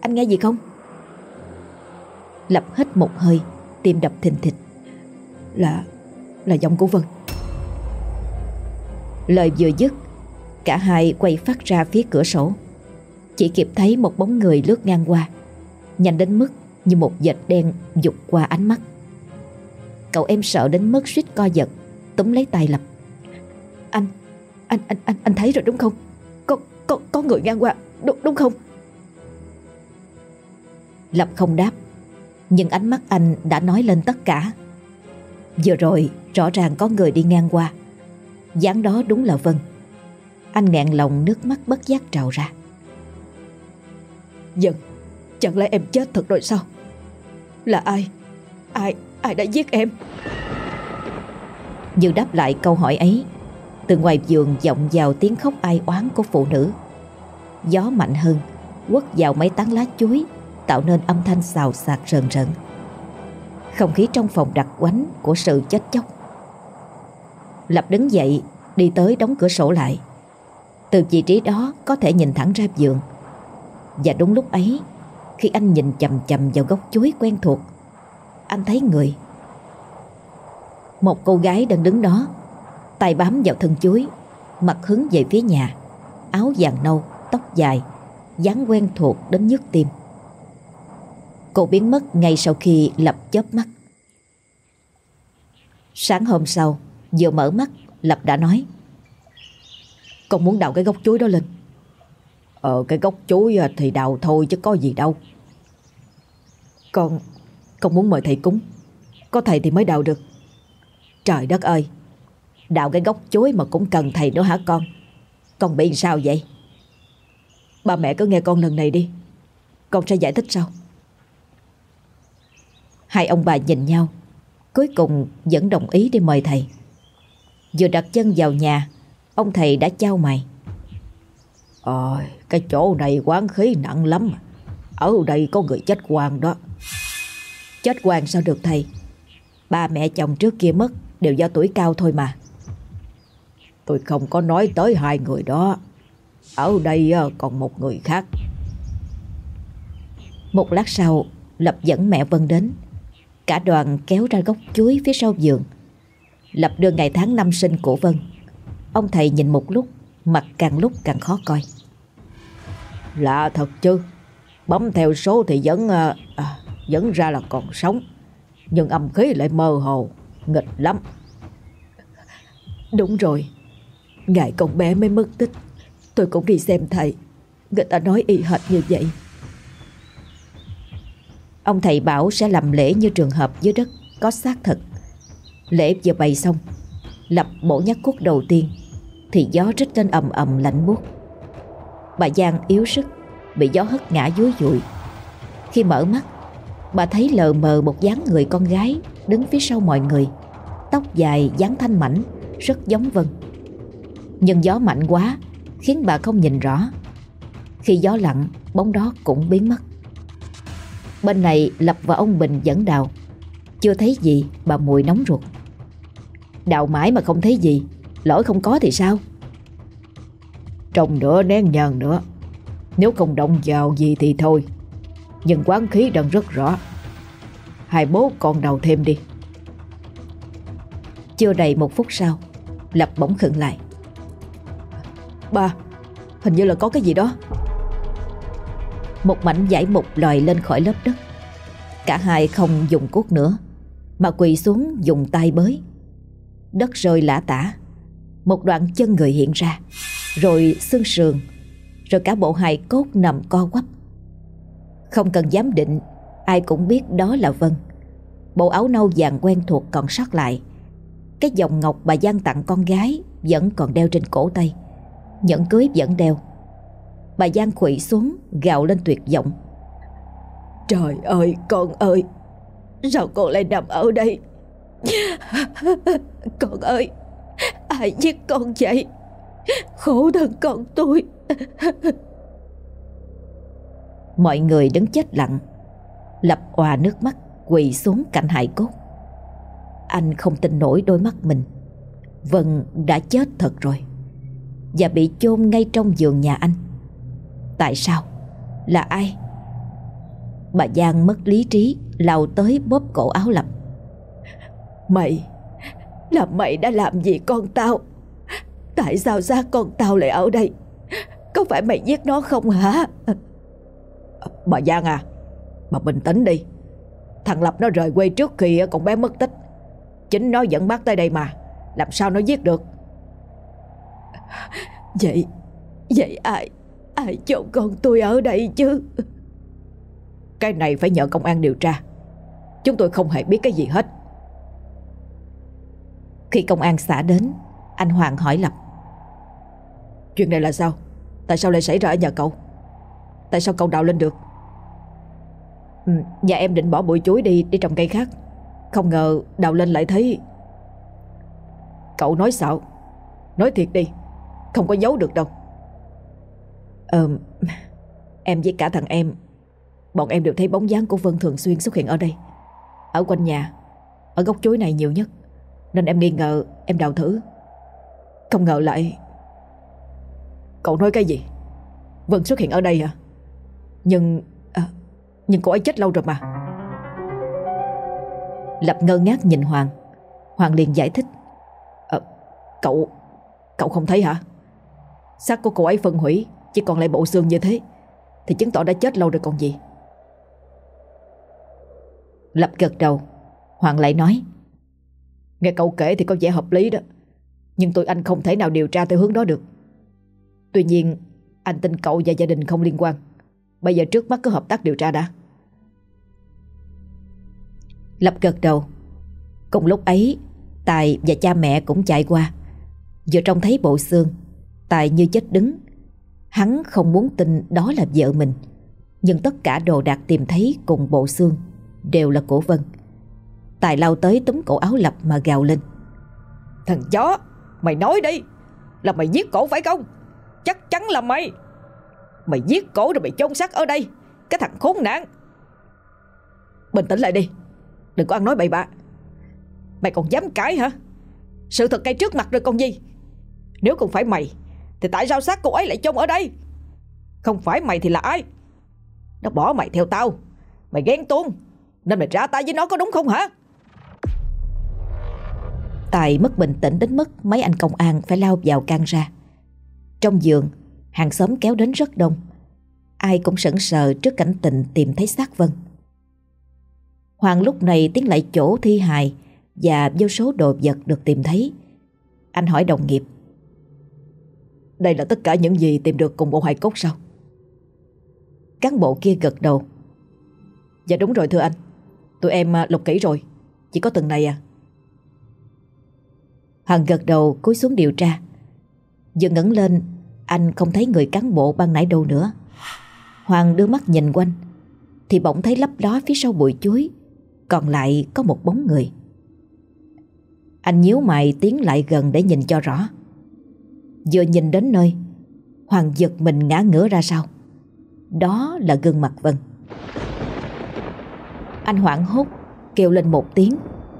Anh nghe gì không? Lập hít một hơi Tim đập thình thịch. Là Là giọng của Vân. Lời vừa dứt Cả hai quay phát ra phía cửa sổ. Chỉ kịp thấy một bóng người lướt ngang qua Nhanh đến mức như một vệt đen dục qua ánh mắt. Cậu em sợ đến mức suýt co giật Túm lấy tay Lập. Anh, anh, anh, anh, anh thấy rồi đúng không? Có, có, có người ngang qua, đúng, đúng không? Lập không đáp Nhưng ánh mắt anh đã nói lên tất cả. Vừa rồi rõ ràng có người đi ngang qua. Dáng đó đúng là Vân. Anh nghẹn lòng nước mắt bất giác trào ra. Vân Chẳng lẽ em chết thật rồi sao? Là ai? Ai Ai đã giết em? Như đáp lại câu hỏi ấy. Từ ngoài giường vọng vào tiếng khóc ai oán của phụ nữ. Gió mạnh hơn, Quất vào mấy tán lá chuối, Tạo nên âm thanh xào xạc rần rần Không khí trong phòng đặc quánh Của sự chết chóc. Lập đứng dậy, Đi tới đóng cửa sổ lại. Từ vị trí đó có thể nhìn thẳng ra giường Và đúng lúc ấy, Khi anh nhìn chầm chầm vào góc chuối quen thuộc, Anh thấy người một cô gái đang đứng đó. Tay bám vào thân chuối Mặt hướng về phía nhà. Áo vàng nâu, tóc dài dáng quen thuộc đến nhức tim. Cô biến mất ngay sau khi Lập chớp mắt. Sáng hôm sau Vừa mở mắt Lập đã nói Con muốn đào cái gốc chuối đó lên. Ờ cái gốc chuối thì đào thôi chứ có gì đâu. Con Con muốn mời thầy cúng. Có thầy thì mới đào được. Trời đất ơi! Đào cái gốc chuối mà cũng cần thầy nữa hả con? Con bị sao vậy? Ba mẹ cứ nghe con lần này đi. Con sẽ giải thích sau. Hai ông bà nhìn nhau, Cuối cùng vẫn đồng ý đi mời thầy. Vừa đặt chân vào nhà, Ông thầy đã trao mày. Ôi, cái chỗ này quán khí nặng lắm. Ở đây có người chết quan đó. Chết quan sao được thầy? Ba mẹ chồng trước kia mất Đều do tuổi cao thôi mà. Tôi không có nói tới hai người đó. Ở đây ờ, còn một người khác. Một lát sau Lập dẫn mẹ Vân đến. Cả đoàn kéo ra gốc chuối phía sau giường. Lập đưa ngày tháng năm sinh của Vân. Ông thầy nhìn một lúc Mặt càng lúc càng khó coi. Lạ thật chứ. Bấm theo số thì vẫn à, Vẫn ra là còn sống. Nhưng âm khí lại mơ hồ. Nghịch lắm. Đúng rồi Ngày con bé mới mất tích. Tôi cũng đi xem thầy. Người ta nói y hệt như vậy. Ông thầy bảo sẽ làm lễ như trường hợp dưới đất, Có xác thật. Lễ vừa bày xong, Lập bổ nhắc cốt đầu tiên, Thì gió rít lên ầm ầm lạnh buốt. Bà Giang yếu sức, Bị gió hất ngã dúi dụi. Khi mở mắt, Bà thấy lờ mờ một dáng người con gái Đứng phía sau mọi người. Tóc dài, dáng thanh mảnh, Rất giống Vân. Nhưng gió mạnh quá, Khiến bà không nhìn rõ. Khi gió lặng, Bóng đó cũng biến mất. Bên này Lập và ông Bình dẫn đào. Chưa thấy gì, bà mùi nóng ruột. Đào mãi mà không thấy gì, Lỗi không có thì sao? Trông nữa, nén nhờn nữa. Nếu không động vào gì thì thôi. Nhưng quán khí đang rất rõ. Hai bố con đào thêm đi. Chưa đầy một phút sau Lập bỗng khựng lại. Ba Hình như là có cái gì đó. Một mảnh giải mục lòi lên khỏi lớp đất. Cả hai không dùng cuốc nữa Mà quỳ xuống dùng tay bới. Đất rơi lã tả Một đoạn chân người hiện ra Rồi xương sườn Rồi cả bộ hài cốt nằm co quắp. Không cần giám định Ai cũng biết đó là Vân. Bộ áo nâu vàng quen thuộc còn sót lại. Cái vòng ngọc bà Giang tặng con gái Vẫn còn đeo trên cổ tay. Nhẫn cưới vẫn đeo. Bà Giang khủy xuống gào lên tuyệt vọng. Trời ơi con ơi! Sao con lại nằm ở đây? Con ơi! Ai giết con vậy? Khổ thân con tôi! Mọi người đứng chết lặng Lập òa nước mắt Quỳ xuống cạnh hải cốt. Anh không tin nổi đôi mắt mình. Vân đã chết thật rồi Và bị chôn ngay trong giường nhà anh. Tại sao? Là ai? Bà Giang mất lý trí lao tới bóp cổ áo Lập. Mày Là mày đã làm gì con tao? Tại sao ra con tao lại ở đây? Có phải mày giết nó không hả? Bà Giang à Bà bình tĩnh đi. Thằng Lập nó rời quê trước khi con bé mất tích. Chính nó dẫn bắt tới đây mà. Làm sao nó giết được? Vậy Vậy ai Ai chọn con tôi ở đây chứ? Cái này phải nhờ công an điều tra. Chúng tôi không hề biết cái gì hết. Khi công an xã đến Anh Hoàng hỏi Lập. Chuyện này là sao? Tại sao lại xảy ra ở nhà cậu? Tại sao cậu đào lên được ừ, Nhà em định bỏ bụi chuối đi Đi trồng cây khác. Không ngờ đào lên lại thấy Cậu nói xạo. Nói thiệt đi Không có giấu được đâu. Ờ Em với cả thằng em Bọn em đều thấy bóng dáng của Vân thường xuyên xuất hiện ở đây. Ở quanh nhà Ở góc chuối này nhiều nhất. Nên em nghi ngờ em đào thử. Không ngờ lại Cậu nói cái gì? Vân xuất hiện ở đây hả? À, Nhưng nhưng cô ấy chết lâu rồi mà. Lập ngơ ngác nhìn Hoàng. Hoàng liền giải thích. À, Cậu Cậu không thấy hả? Xác của cô ấy phân hủy Chỉ còn lại bộ xương như thế Thì chứng tỏ đã chết lâu rồi còn gì. Lập gật đầu. Hoàng lại nói Nghe cậu kể thì có vẻ hợp lý đó Nhưng tôi anh không thể nào điều tra theo hướng đó được. Tuy nhiên Anh tin cậu và gia đình không liên quan. Bây giờ trước mắt cứ hợp tác điều tra đã. Lập gật đầu. Cùng lúc ấy, Tài và cha mẹ cũng chạy qua. Vừa trông thấy bộ xương, Tài như chết đứng. Hắn không muốn tin đó là vợ mình, Nhưng tất cả đồ đạc tìm thấy cùng bộ xương Đều là của Vân. Tài lao tới túm cổ áo Lập mà gào lên. Thằng chó, Mày nói đi, Là mày giết cổ phải không? Chắc chắn là mày. Mày giết cổ rồi mày chôn xác ở đây. Cái thằng khốn nạn. Bình tĩnh lại đi. Đừng có ăn nói bậy bạ. Mày còn dám cãi hả? Sự thật ngay trước mặt rồi còn gì? Nếu không phải mày Thì tại sao xác cô ấy lại chôn ở đây? Không phải mày thì là ai? Nó bỏ mày theo tao. Mày ghen tuông Nên mày ra tay với nó có đúng không hả? Tài mất bình tĩnh đến mức mấy anh công an phải lao vào can ra. Trong giường, hàng xóm kéo đến rất đông. Ai cũng sững sờ trước cảnh tình tìm thấy xác Vân. Hoàng lúc này tiến lại chỗ thi hài và vô số đồ vật được tìm thấy. Anh hỏi đồng nghiệp. Đây là tất cả những gì tìm được cùng bộ hài cốt sao? Cán bộ kia gật đầu. Dạ đúng rồi thưa anh. Tụi em à, lục kỹ rồi. Chỉ có từng này à. Hoàng gật đầu cúi xuống điều tra. Vừa ngẩng lên, anh không thấy người cán bộ ban nãy đâu nữa. Hoàng đưa mắt nhìn quanh, thì bỗng thấy lấp đó phía sau bụi chuối, còn lại có một bóng người. Anh nhíu mày tiến lại gần để nhìn cho rõ. Vừa nhìn đến nơi, Hoàng giật mình ngã ngửa ra sau. Đó là gương mặt Vân. Anh hoảng hốt, kêu lên một tiếng,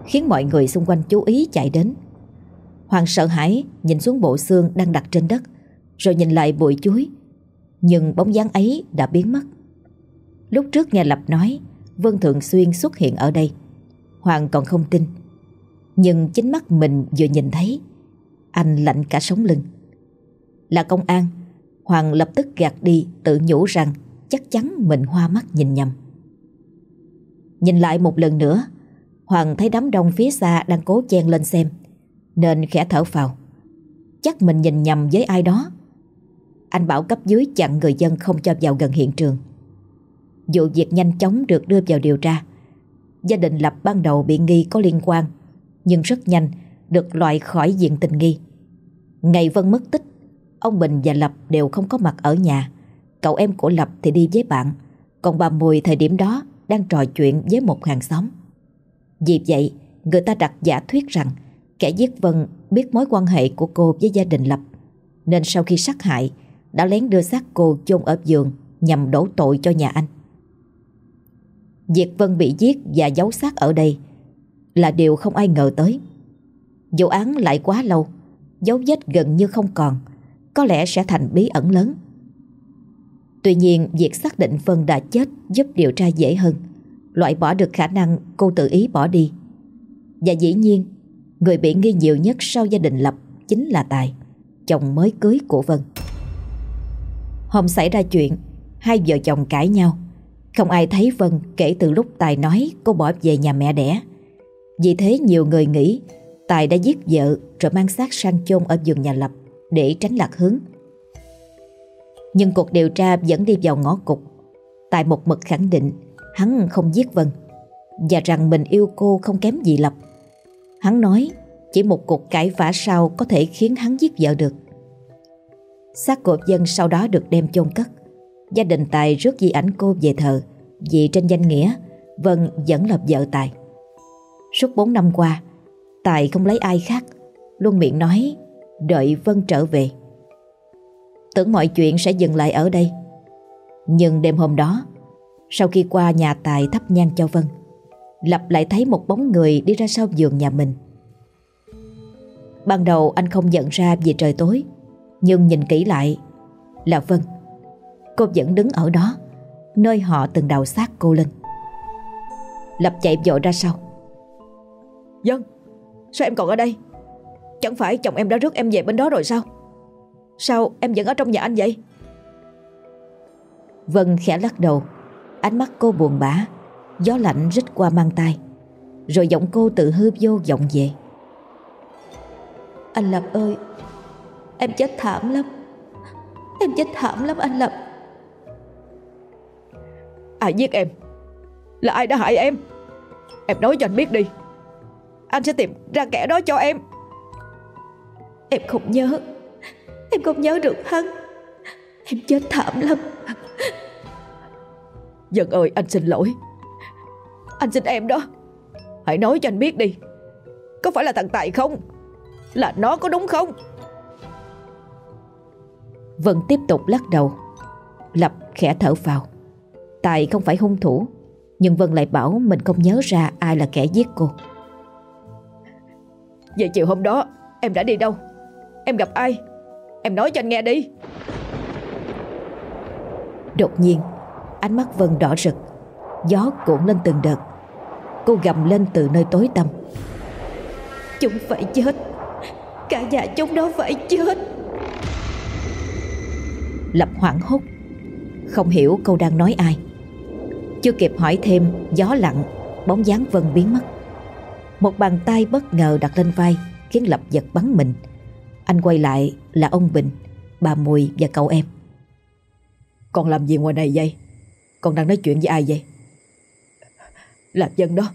khiến mọi người xung quanh chú ý chạy đến. Hoàng sợ hãi nhìn xuống bộ xương đang đặt trên đất rồi nhìn lại bụi chuối. Nhưng bóng dáng ấy đã biến mất. Lúc trước nghe Lập nói Vân thường xuyên xuất hiện ở đây. Hoàng còn không tin. Nhưng chính mắt mình vừa nhìn thấy, Anh lạnh cả sống lưng. Là công an, Hoàng lập tức gạt đi, tự nhủ rằng Chắc chắn mình hoa mắt nhìn nhầm. Nhìn lại một lần nữa, Hoàng thấy đám đông phía xa đang cố chen lên xem, nên khẽ thở phào. Chắc mình nhìn nhầm với ai đó anh bảo cấp dưới chặn người dân không cho vào gần hiện trường. Vụ việc nhanh chóng được đưa vào điều tra. Gia đình Lập ban đầu bị nghi có liên quan, Nhưng rất nhanh được loại khỏi diện tình nghi. Ngày Vân mất tích, Ông Bình và Lập đều không có mặt ở nhà. Cậu em của Lập thì đi với bạn, Còn bà Mùi thời điểm đó Đang trò chuyện với một hàng xóm. Vì vậy, người ta đặt giả thuyết rằng Kẻ giết Vân biết mối quan hệ của cô với gia đình Lập, Nên sau khi sát hại đã lén đưa xác cô chôn ở giường Nhằm đổ tội cho nhà anh. Việc Vân bị giết và giấu xác ở đây Là điều không ai ngờ tới. Vụ án lại quá lâu Dấu vết gần như không còn Có lẽ sẽ thành bí ẩn lớn. Tuy nhiên việc xác định Vân đã chết Giúp điều tra dễ hơn Loại bỏ được khả năng cô tự ý bỏ đi. Và dĩ nhiên Người bị nghi nhiều nhất sau gia đình Lập chính là Tài, chồng mới cưới của Vân. Hôm xảy ra chuyện, hai vợ chồng cãi nhau. Không ai thấy Vân kể từ lúc Tài nói cô bỏ về nhà mẹ đẻ. Vì thế nhiều người nghĩ Tài đã giết vợ rồi mang xác sang chôn ở vườn nhà Lập để tránh lạc hướng. Nhưng cuộc điều tra vẫn đi vào ngõ cục. Tài một mực khẳng định hắn không giết Vân và rằng mình yêu cô không kém gì Lập. Hắn nói chỉ một cuộc cãi vã sau có thể khiến hắn giết vợ được. Xác của dân sau đó được đem chôn cất. Gia đình Tài rước di ảnh cô về thờ vì trên danh nghĩa Vân vẫn là vợ Tài. Suốt 4 năm qua, Tài không lấy ai khác, luôn miệng nói đợi Vân trở về. Tưởng mọi chuyện sẽ dừng lại ở đây. Nhưng đêm hôm đó, sau khi qua nhà Tài thắp nhang cho Vân, Lập lại thấy một bóng người đi ra sau giường nhà mình. Ban đầu anh không nhận ra vì trời tối, nhưng nhìn kỹ lại là Vân. Cô vẫn đứng ở đó, nơi họ từng đào xác cô lên. Lập chạy vội ra sau. Dân, sao em còn ở đây? Chẳng phải chồng em đã rước em về bên đó rồi sao? Sao em vẫn ở trong nhà anh vậy? Vân khẽ lắc đầu Ánh mắt cô buồn bã Gió lạnh rít qua mang tay Rồi giọng cô tự hư vô giọng về Anh Lập ơi Em chết thảm lắm. Em chết thảm lắm anh Lập. Ai giết em? Là ai đã hại em? Em nói cho anh biết đi. Anh sẽ tìm ra kẻ đó cho em. Em không nhớ. Em không nhớ được hắn. Em chết thảm lắm. Dân ơi anh xin lỗi. Anh xin em đó. Hãy nói cho anh biết đi. Có phải là thằng Tài không? Là nó có đúng không Vân tiếp tục lắc đầu. Lập khẽ thở vào. Tài không phải hung thủ Nhưng Vân lại bảo mình không nhớ ra ai là kẻ giết cô. Vậy chiều hôm đó Em đã đi đâu? Em gặp ai? Em nói cho anh nghe đi. Đột nhiên Ánh mắt Vân đỏ rực Gió cuộn lên từng đợt. Cô gầm lên từ nơi tối tăm. Chúng phải chết. Cả nhà chúng đó phải chết Lập hoảng hốt. Không hiểu câu đang nói ai. Chưa kịp hỏi thêm, Gió lặng, Bóng dáng Vân biến mất. Một bàn tay bất ngờ đặt lên vai, Khiến Lập giật bắn mình. Anh quay lại là ông Bình, Bà Mùi và cậu em. Con làm gì ngoài này vậy? Con đang nói chuyện với ai vậy? Lạp dân đó.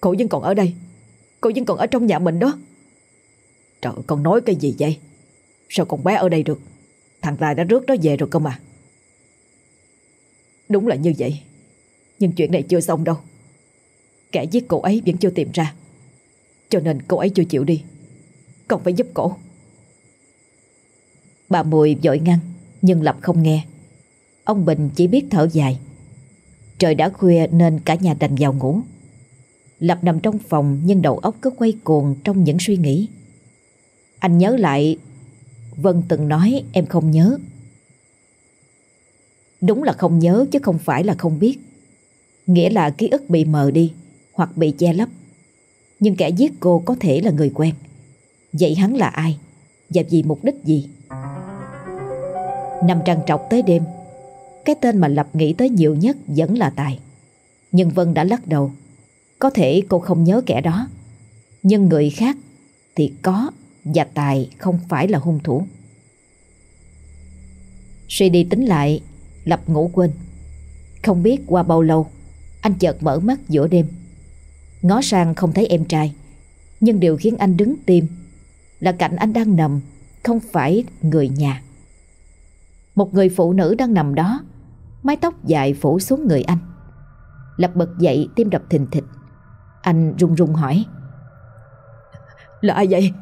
Cô vẫn còn ở đây. Cô vẫn còn ở trong nhà mình đó. Trời, con nói cái gì vậy? Sao con bé ở đây được? Thằng Tài đã rước nó về rồi cơ mà. Đúng là như vậy. Nhưng chuyện này chưa xong đâu. Kẻ giết cô ấy vẫn chưa tìm ra. Cho nên cô ấy chưa chịu đi. Còn phải giúp cổ Bà Mùi vội ngăn, Nhưng Lập không nghe. Ông Bình chỉ biết thở dài. Trời đã khuya nên cả nhà đành vào ngủ. Lập nằm trong phòng Nhưng đầu óc cứ quay cuồng trong những suy nghĩ. Anh nhớ lại Vân từng nói, em không nhớ. Đúng là không nhớ chứ không phải là không biết. Nghĩa là ký ức bị mờ đi, Hoặc bị che lấp. Nhưng kẻ giết cô có thể là người quen. Vậy hắn là ai? Và vì mục đích gì? Nằm trằn trọc tới đêm, Cái tên mà Lập nghĩ tới nhiều nhất vẫn là Tài. Nhưng Vân đã lắc đầu. Có thể cô không nhớ kẻ đó. Nhưng người khác thì có. Và Tài không phải là hung thủ. Suy đi tính lại, Lập ngủ quên. Không biết qua bao lâu, Anh chợt mở mắt giữa đêm. Ngó sang không thấy em trai, Nhưng điều khiến anh đứng tim Là cảnh anh đang nằm Không phải người nhà. Một người phụ nữ đang nằm đó, Mái tóc dài phủ xuống người anh. Lập bật dậy, tim đập thình thịch. Anh run run hỏi, Là ai vậy?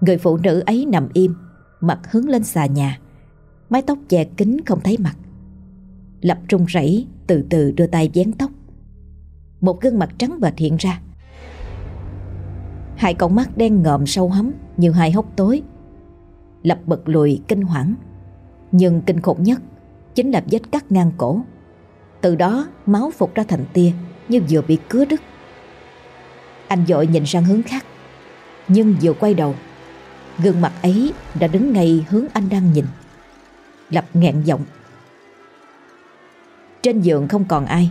Người phụ nữ ấy nằm im, Mặt hướng lên xà nhà. Mái tóc che kính không thấy mặt. Lập trung rẩy Từ từ đưa tay vén tóc. Một gương mặt trắng bệch hiện ra. Hai con mắt đen ngòm sâu hấm Như hai hốc tối. Lập bật lùi kinh hoàng Nhưng kinh khủng nhất Chính là vết cắt ngang cổ. Từ đó, máu phục ra thành tia Như vừa bị cứa đứt. Anh dội nhìn sang hướng khác, Nhưng vừa quay đầu. Gương mặt ấy đã đứng ngay hướng anh đang nhìn Lập nghẹn giọng Trên giường không còn ai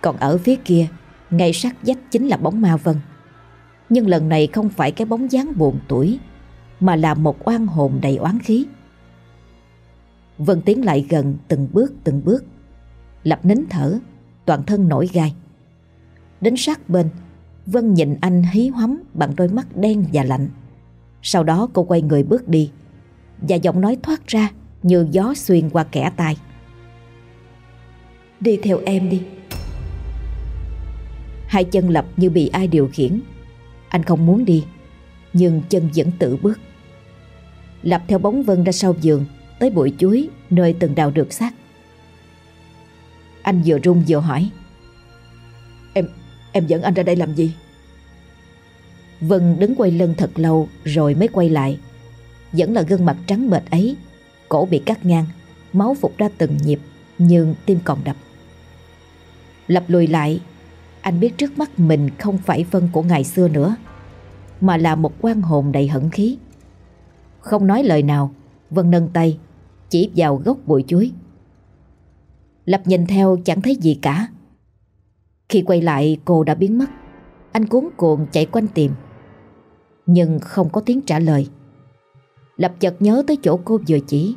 Còn ở phía kia Ngay sát vách chính là bóng ma Vân Nhưng lần này không phải cái bóng dáng buồn tuổi mà là một oan hồn đầy oán khí. Vân tiến lại gần từng bước từng bước, lập nín thở, toàn thân nổi gai. Đến sát bên, Vân nhìn anh hí hóm bằng đôi mắt đen và lạnh. Sau đó cô quay người bước đi, và giọng nói thoát ra như gió xuyên qua kẻ tai. Đi theo em đi. Hai chân lập như bị ai điều khiển. Anh không muốn đi, Nhưng chân vẫn tự bước Lập theo bóng Vân ra sau giường Tới bụi chuối nơi từng đào được xác Anh vừa run vừa hỏi Em, em dẫn anh ra đây làm gì? Vân đứng quay lưng thật lâu rồi mới quay lại. Vẫn là gương mặt trắng bệch ấy, Cổ bị cắt ngang, Máu phục ra từng nhịp, Nhưng tim còn đập. Lập lùi lại, Anh biết trước mắt mình không phải Vân của ngày xưa nữa, Mà là một quan hồn đầy hận khí. Không nói lời nào, Vân nâng tay, Chỉ vào gốc bụi chuối. Lập nhìn theo chẳng thấy gì cả. Khi quay lại, cô đã biến mất. Anh cuốn cuộn chạy quanh tìm. Nhưng không có tiếng trả lời. Lập chợt nhớ tới chỗ cô vừa chỉ.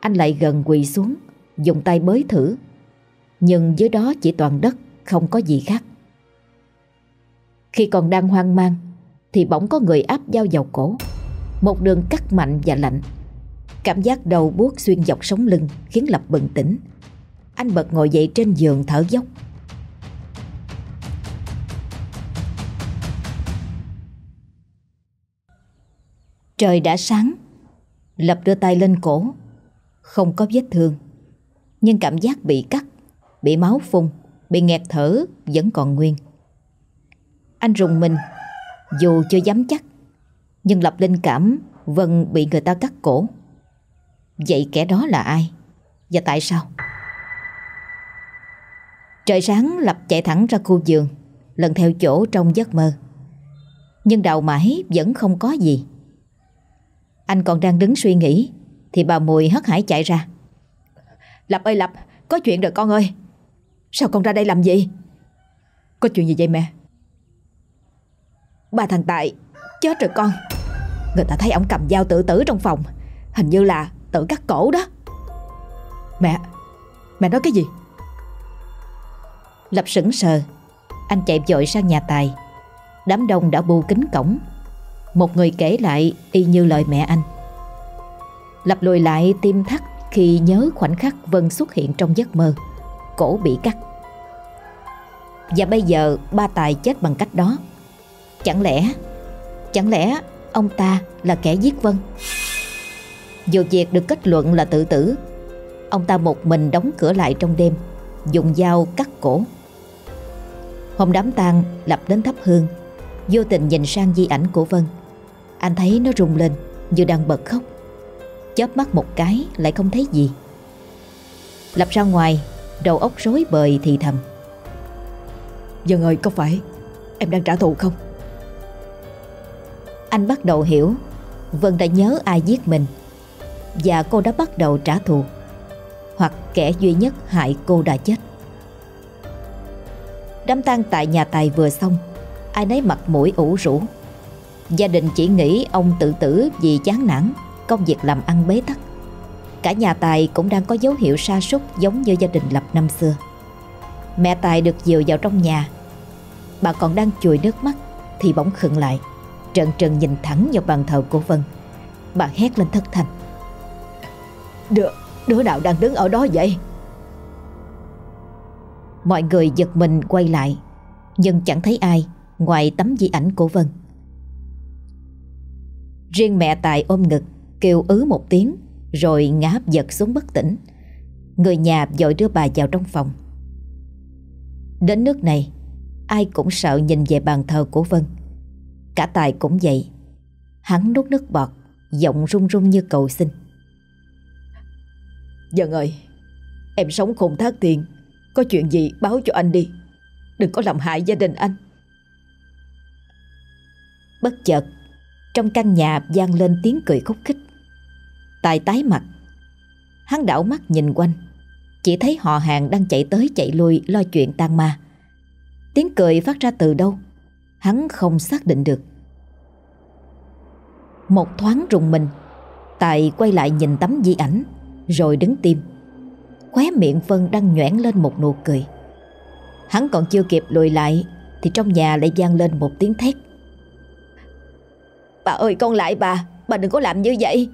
Anh lại gần quỳ xuống, Dùng tay bới thử. Nhưng dưới đó chỉ toàn đất, Không có gì khác. Khi còn đang hoang mang, Thì bỗng có người áp dao vào cổ. Một đường cắt mạnh và lạnh. Cảm giác đầu buốt xuyên dọc sống lưng Khiến Lập bừng tỉnh. Anh bật ngồi dậy trên giường thở dốc. Trời đã sáng. Lập đưa tay lên cổ. Không có vết thương. Nhưng cảm giác bị cắt, Bị máu phun, Bị nghẹt thở vẫn còn nguyên. Anh rùng mình, Dù chưa dám chắc, Nhưng Lập linh cảm Vân bị người ta cắt cổ. Vậy kẻ đó là ai Và tại sao? Trời sáng Lập chạy thẳng ra khu giường Lần theo chỗ trong giấc mơ. Nhưng đầu mãi vẫn không có gì. Anh còn đang đứng suy nghĩ Thì bà Mùi hất hải chạy ra. Lập ơi Lập Có chuyện rồi con ơi. Sao con ra đây làm gì? Có chuyện gì vậy mẹ? Ba thằng Tài Chết rồi con. Người ta thấy ông cầm dao tự tử trong phòng. Hình như là tự cắt cổ đó. Mẹ Mẹ nói cái gì? Lập sững sờ. Anh chạy vội sang nhà Tài. Đám đông đã bu kính cổng một người kể lại y như lời mẹ anh. Lập lùi lại tim thắt Khi nhớ khoảnh khắc Vân xuất hiện trong giấc mơ. Cổ bị cắt. Và bây giờ ba Tài chết bằng cách đó. Chẳng lẽ Chẳng lẽ ông ta là kẻ giết Vân? Dù việc được kết luận là tự tử, Ông ta một mình đóng cửa lại trong đêm, Dùng dao cắt cổ. Hôm đám tang Lập đến thắp hương, Vô tình nhìn sang di ảnh của Vân. Anh thấy nó rung lên Như đang bật khóc. Chớp mắt một cái lại không thấy gì. Lập ra ngoài Đầu óc rối bời thì thầm. Dân ơi có phải Em đang trả thù không? Anh bắt đầu hiểu Vân đã nhớ ai giết mình Và cô đã bắt đầu trả thù Hoặc kẻ duy nhất hại cô đã chết. Đám tang tại nhà Tài vừa xong Ai nấy mặt mũi ủ rũ Gia đình chỉ nghĩ ông tự tử vì chán nản Công việc làm ăn bế tắc. Cả nhà Tài cũng đang có dấu hiệu sa sút Giống như gia đình Lập năm xưa. Mẹ Tài được dìu vào trong nhà. Bà còn đang chùi nước mắt Thì bỗng khựng lại Trần trần nhìn thẳng vào bàn thờ của Vân. Bà hét lên thất thanh. Đứa, đứa nào đang đứng ở đó vậy? Mọi người giật mình quay lại Nhưng chẳng thấy ai Ngoài tấm di ảnh của Vân. Riêng mẹ Tài ôm ngực Kêu ứ một tiếng Rồi ngã giật xuống bất tỉnh. Người nhà vội đưa bà vào trong phòng. Đến nước này Ai cũng sợ nhìn về bàn thờ của Vân. Cả Tài cũng vậy. Hắn nuốt nước bọt Giọng run run như cầu xin. Dân ơi Em sống khùng thác tiền. Có chuyện gì báo cho anh đi. Đừng có làm hại gia đình anh. Bất chợt trong căn nhà vang lên tiếng cười khúc khích. Tài tái mặt. Hắn đảo mắt nhìn quanh. Chỉ thấy họ hàng đang chạy tới chạy lui Lo chuyện tan ma. Tiếng cười phát ra từ đâu? Hắn không xác định được. Một thoáng rùng mình, Tài quay lại nhìn tấm di ảnh, Rồi đứng tim. Khóe miệng Vân đang nhoẻn lên một nụ cười. Hắn còn chưa kịp lùi lại, Thì trong nhà lại vang lên một tiếng thét. Bà ơi con lại bà. Bà đừng có làm như vậy.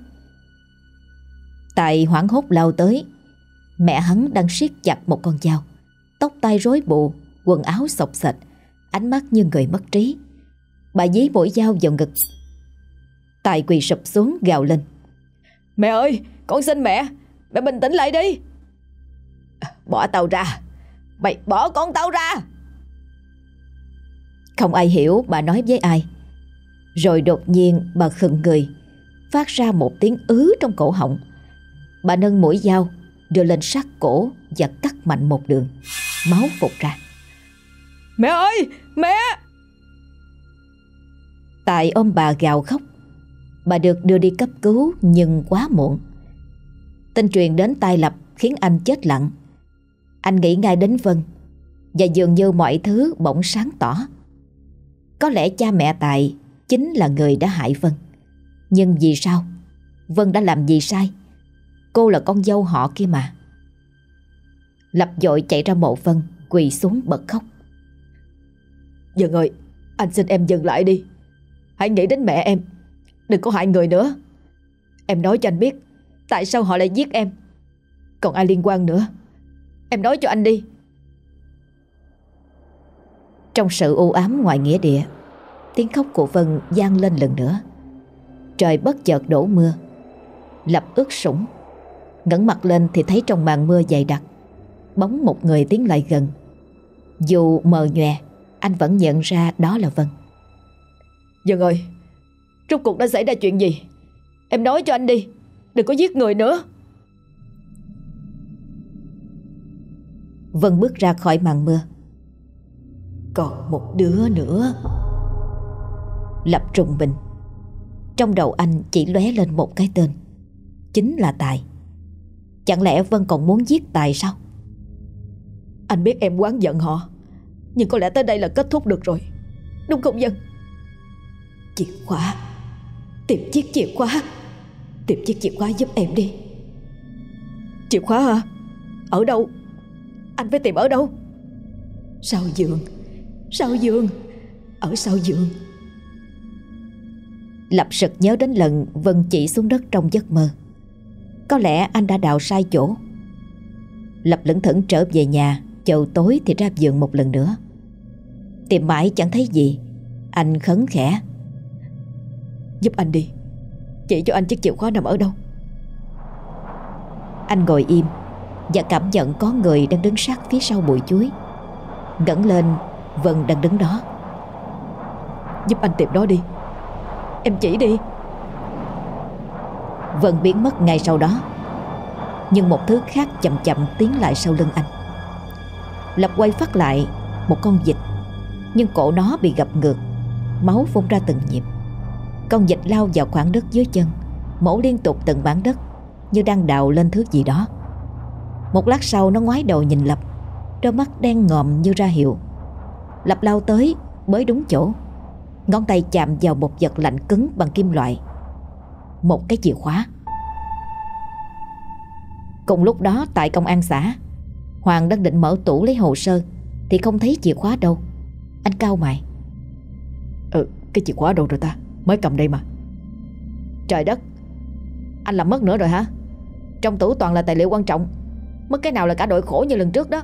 Tài hoảng hốt lao tới. Mẹ hắn đang siết chặt một con dao. Tóc tai rối bù Quần áo sọc sệt Ánh mắt như người mất trí. Bà dí mũi dao vào ngực. Tài quỳ sụp xuống gào lên. Mẹ ơi con xin mẹ. Mẹ bình tĩnh lại đi. Bỏ tao ra. Mày bỏ con tao ra. Không ai hiểu bà nói với ai Rồi đột nhiên bà khựng người Phát ra một tiếng ứ trong cổ họng. Bà nâng mũi dao Đưa lên sát cổ Và cắt mạnh một đường Máu phục ra. Mẹ ơi mẹ! Tài ôm bà gào khóc Bà được đưa đi cấp cứu Nhưng quá muộn. Tin truyền đến tai Lập khiến anh chết lặng. Anh nghĩ ngay đến Vân Và dường như mọi thứ bỗng sáng tỏ. Có lẽ cha mẹ Tài Chính là người đã hại Vân. Nhưng vì sao? Vân đã làm gì sai? Cô là con dâu họ kia mà. Lập dội chạy ra mộ Vân Quỳ xuống bật khóc. Dừng ơi Anh xin em dừng lại đi. Hãy nghĩ đến mẹ em. Đừng có hại người nữa. Em nói cho anh biết Tại sao họ lại giết em? Còn ai liên quan nữa? Em nói cho anh đi. Trong sự u ám ngoài nghĩa địa Tiếng khóc của Vân gian lên lần nữa. Trời bất chợt đổ mưa Lập ướt sũng ngẩng mặt lên thì thấy trong màn mưa dày đặc Bóng một người tiến lại gần. Dù mờ nhòe Anh vẫn nhận ra đó là Vân. Dân ơi Rốt cuộc đã xảy ra chuyện gì? Em nói cho anh đi Đừng có giết người nữa. Vân bước ra khỏi màn mưa. Còn một đứa nữa Lập trùng bình Trong đầu anh chỉ lóe lên một cái tên. Chính là Tài. Chẳng lẽ Vân còn muốn giết Tài sao? Anh biết em quán giận họ Nhưng có lẽ tới đây là kết thúc được rồi. Đúng không Dân Chìa khóa. Tìm chiếc chìa khóa. Tìm chiếc chìa khóa giúp em đi. Chìa khóa hả? Ở đâu? Anh phải tìm ở đâu? Sau giường. Sau giường. Ở sau giường Lập sực nhớ đến lần Vân chỉ xuống đất trong giấc mơ. Có lẽ anh đã đào sai chỗ. Lập lững thững trở về nhà Chờ tối thì ra giường một lần nữa. Tìm mãi chẳng thấy gì. Anh khấn khẽ. Giúp anh đi. Chỉ cho anh chiếc chìa khóa nằm ở đâu. Anh ngồi im Và cảm nhận có người đang đứng sát phía sau bụi chuối. Ngẩng lên Vân đang đứng đó. Giúp anh tìm đó đi Em chỉ đi. Vân biến mất ngay sau đó. Nhưng một thứ khác chậm chậm tiến lại sau lưng anh. Lập quay phát lại Một con vịt, Nhưng cổ nó bị gập ngược, Máu phun ra từng nhịp. Con vịt lao vào khoảng đất dưới chân, Mổ liên tục từng bản đất Như đang đào lên thứ gì đó. Một lát sau nó ngoái đầu nhìn Lập, Đôi mắt đen ngòm như ra hiệu. Lập lao tới, Bới đúng chỗ. Ngón tay chạm vào một vật lạnh cứng bằng kim loại. Một cái chìa khóa. Cùng lúc đó tại công an xã Hoàng đang định mở tủ lấy hồ sơ Thì không thấy chìa khóa đâu. Anh cao mày. Ừ cái chìa khóa đâu rồi ta? Mới cầm đây mà. Trời đất. Anh làm mất nữa rồi hả? Trong tủ toàn là tài liệu quan trọng. Mất cái nào là cả đội khổ như lần trước đó.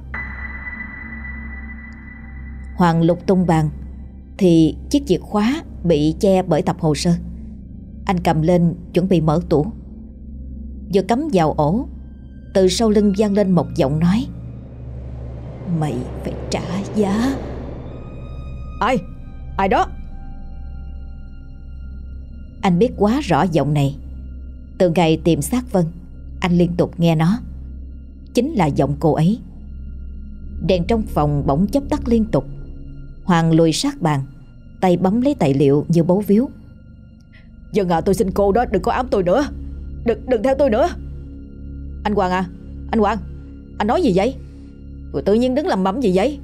Hoàng lục tung bàn Thì chiếc chìa khóa bị che bởi tập hồ sơ. Anh cầm lên chuẩn bị mở tủ. Vừa cắm vào ổ Từ sau lưng vang lên một giọng nói. Mày phải trả giá. Ai? Ai đó? Anh biết quá rõ giọng này. Từ ngày tìm xác Vân Anh liên tục nghe nó. Chính là giọng cô ấy. Đèn trong phòng bỗng chớp tắt liên tục Hoàng lùi sát bàn Tay bấm lấy tài liệu như bấu víu. Dân à tôi xin cô đó đừng có ám tôi nữa. Đừng đừng theo tôi nữa. Anh Hoàng à Anh Hoàng Anh nói gì vậy? Rồi tự nhiên đứng làm mắm gì vậy?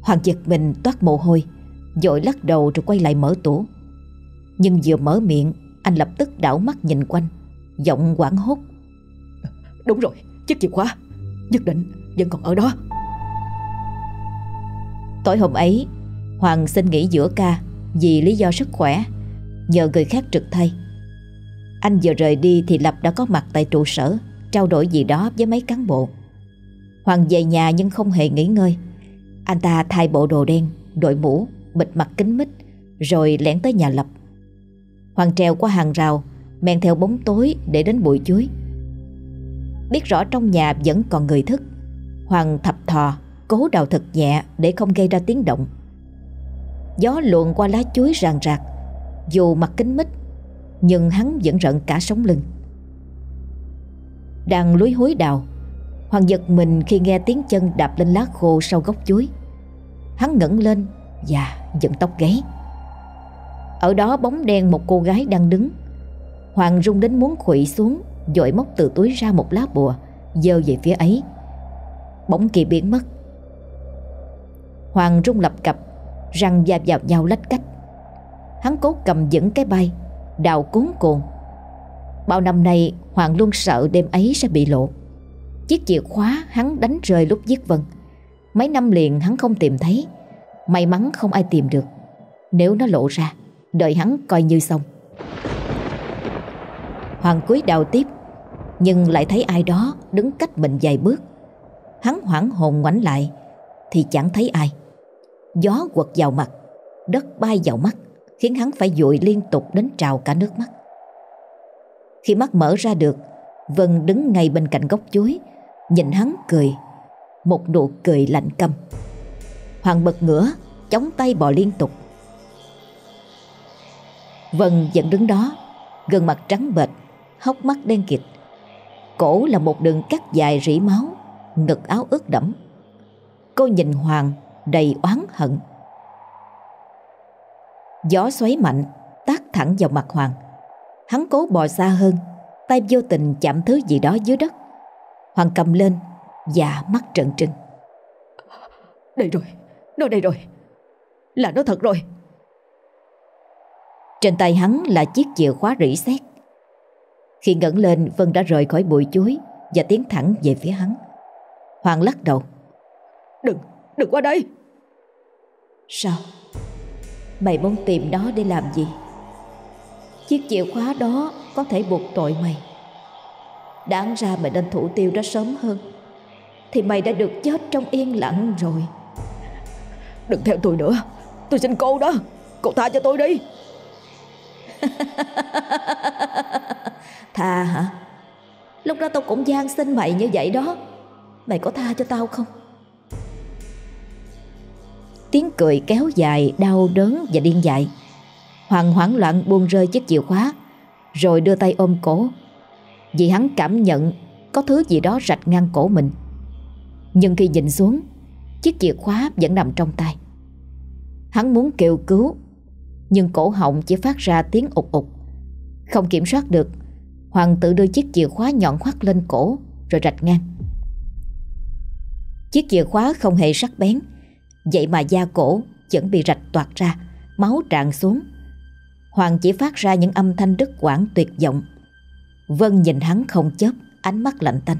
Hoàng giật mình toát mồ hôi Dội lắc đầu rồi quay lại mở tủ. Nhưng vừa mở miệng Anh lập tức đảo mắt nhìn quanh Giọng quảng hốt. Đúng rồi chiếc chìa khóa Nhất định vẫn còn ở đó Tối hôm ấy Hoàng xin nghỉ giữa ca Vì lý do sức khỏe Nhờ người khác trực thay. Anh vừa rời đi thì Lập đã có mặt tại trụ sở Trao đổi gì đó với mấy cán bộ. Hoàng về nhà nhưng không hề nghỉ ngơi. Anh ta thay bộ đồ đen Đội mũ, bịt mặt kính mít Rồi lẻn tới nhà Lập. Hoàng trèo qua hàng rào Men theo bóng tối để đến bụi chuối. Biết rõ trong nhà vẫn còn người thức Hoàng thập thò Cố đào thật nhẹ để không gây ra tiếng động. Gió luồn qua lá chuối ràng rạc, Dù mặt kính mít, Nhưng hắn vẫn rợn cả sống lưng. Đang lúi hối đào, Hoàng giật mình khi nghe tiếng chân đạp lên lá khô sau gốc chuối. Hắn ngẩng lên và dựng tóc gáy. Ở đó bóng đen một cô gái đang đứng. Hoàng rung đến muốn khụy xuống, Dội móc từ túi ra một lá bùa, Dơ về phía ấy. Bóng kỳ biến mất. Hoàng rung lập cập Răng da vào nhau lách cách. Hắn cố cầm vững cái bay, Đào cuốn cuồng. Bao năm nay, Hoàng luôn sợ đêm ấy sẽ bị lộ. Chiếc chìa khóa hắn đánh rơi lúc giết Vân. Mấy năm liền hắn không tìm thấy, May mắn không ai tìm được. Nếu nó lộ ra, Đợi hắn coi như xong. Hoàng cúi đào tiếp, Nhưng lại thấy ai đó đứng cách mình vài bước. Hắn hoảng hồn ngoảnh lại thì chẳng thấy ai. Gió quật vào mặt, Đất bay vào mắt, Khiến hắn phải dội liên tục đến trào cả nước mắt. Khi mắt mở ra được, Vân đứng ngay bên cạnh gốc chuối, Nhìn hắn cười, Một nụ cười lạnh căm. Hoàng bật ngửa, Chống tay bò liên tục. Vân vẫn đứng đó Gần mặt trắng bệch, Hốc mắt đen kịt. Cổ là một đường cắt dài rỉ máu, Ngực áo ướt đẫm. Cô nhìn Hoàng đầy oán hận. Gió xoáy mạnh Tác thẳng vào mặt Hoàng. Hắn cố bò xa hơn Tay vô tình chạm thứ gì đó dưới đất. Hoàng cầm lên Và mắt trợn trừng. Đây rồi Nó đây rồi. Là nó thật rồi. Trên tay hắn là chiếc chìa khóa rỉ sét. Khi ngẩng lên Vân đã rời khỏi bụi chuối Và tiến thẳng về phía hắn. Hoàng lắc đầu Đừng, đừng qua đây. Sao? Mày muốn tìm nó để làm gì? Chiếc chìa khóa đó Có thể buộc tội mày. Đáng ra mày nên thủ tiêu đó sớm hơn. Thì mày đã được chết trong yên lặng rồi. Đừng theo tôi nữa. Tôi xin cô đó. Cô tha cho tôi đi. Tha hả? Lúc đó tao cũng gian xin mày như vậy đó. Mày có tha cho tao không Tiếng cười kéo dài Đau đớn và điên dại. Hoàng hoảng loạn buông rơi chiếc chìa khóa Rồi đưa tay ôm cổ. Vì hắn cảm nhận Có thứ gì đó rạch ngang cổ mình. Nhưng khi nhìn xuống Chiếc chìa khóa vẫn nằm trong tay. Hắn muốn kêu cứu Nhưng cổ họng chỉ phát ra tiếng ục ục, Không kiểm soát được Hoàng tự đưa chiếc chìa khóa nhọn khoắt lên cổ Rồi rạch ngang. Chiếc chìa khóa không hề sắc bén Vậy mà da cổ vẫn bị rạch toạc ra, Máu tràn xuống. Hoàng chỉ phát ra những âm thanh đứt quãng tuyệt vọng. Vân nhìn hắn không chớp, Ánh mắt lạnh tanh.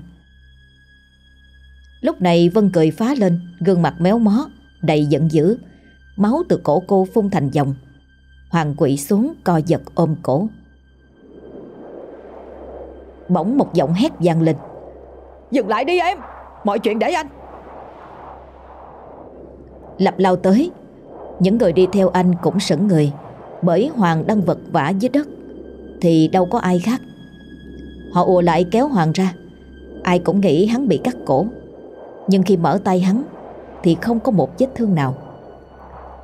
Lúc này Vân cười phá lên, Gương mặt méo mó, Đầy giận dữ. Máu từ cổ cô phun thành dòng. Hoàng quỷ xuống, co giật ôm cổ. Bỗng một giọng hét vang lên. Dừng lại đi em, Mọi chuyện để anh. Lập lao tới. Những người đi theo anh cũng sững người Bởi Hoàng đang vật vã dưới đất Thì đâu có ai khác. Họ ùa lại kéo Hoàng ra Ai cũng nghĩ hắn bị cắt cổ. Nhưng khi mở tay hắn Thì không có một vết thương nào.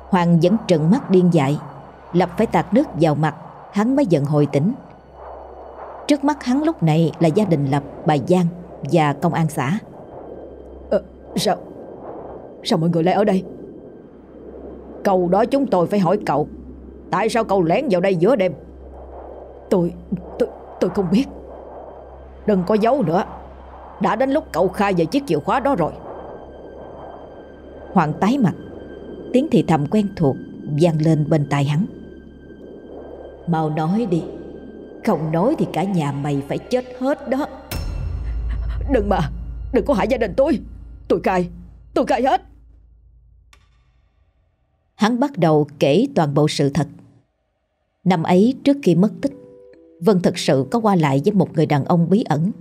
Hoàng vẫn trừng mắt điên dại Lập phải tạt nước vào mặt Hắn mới dần hồi tỉnh. Trước mắt hắn lúc này là gia đình Lập, bà Giang và công an xã. Ờ, Sao? Sao mọi người lại ở đây? Câu đó chúng tôi phải hỏi cậu. Tại sao cậu lén vào đây giữa đêm? Tôi Tôi tôi không biết. Đừng có giấu nữa. Đã đến lúc cậu khai về chiếc chìa khóa đó rồi. Hoàng tái mặt. Tiếng thì thầm quen thuộc vang lên bên tai hắn. Mau nói đi. Không nói thì cả nhà mày phải chết hết đó. Đừng mà. Đừng có hại gia đình tôi. Tôi cai Tôi cai hết Hắn bắt đầu kể toàn bộ sự thật. Năm ấy, trước khi mất tích, Vân thật sự có qua lại với một người đàn ông bí ẩn,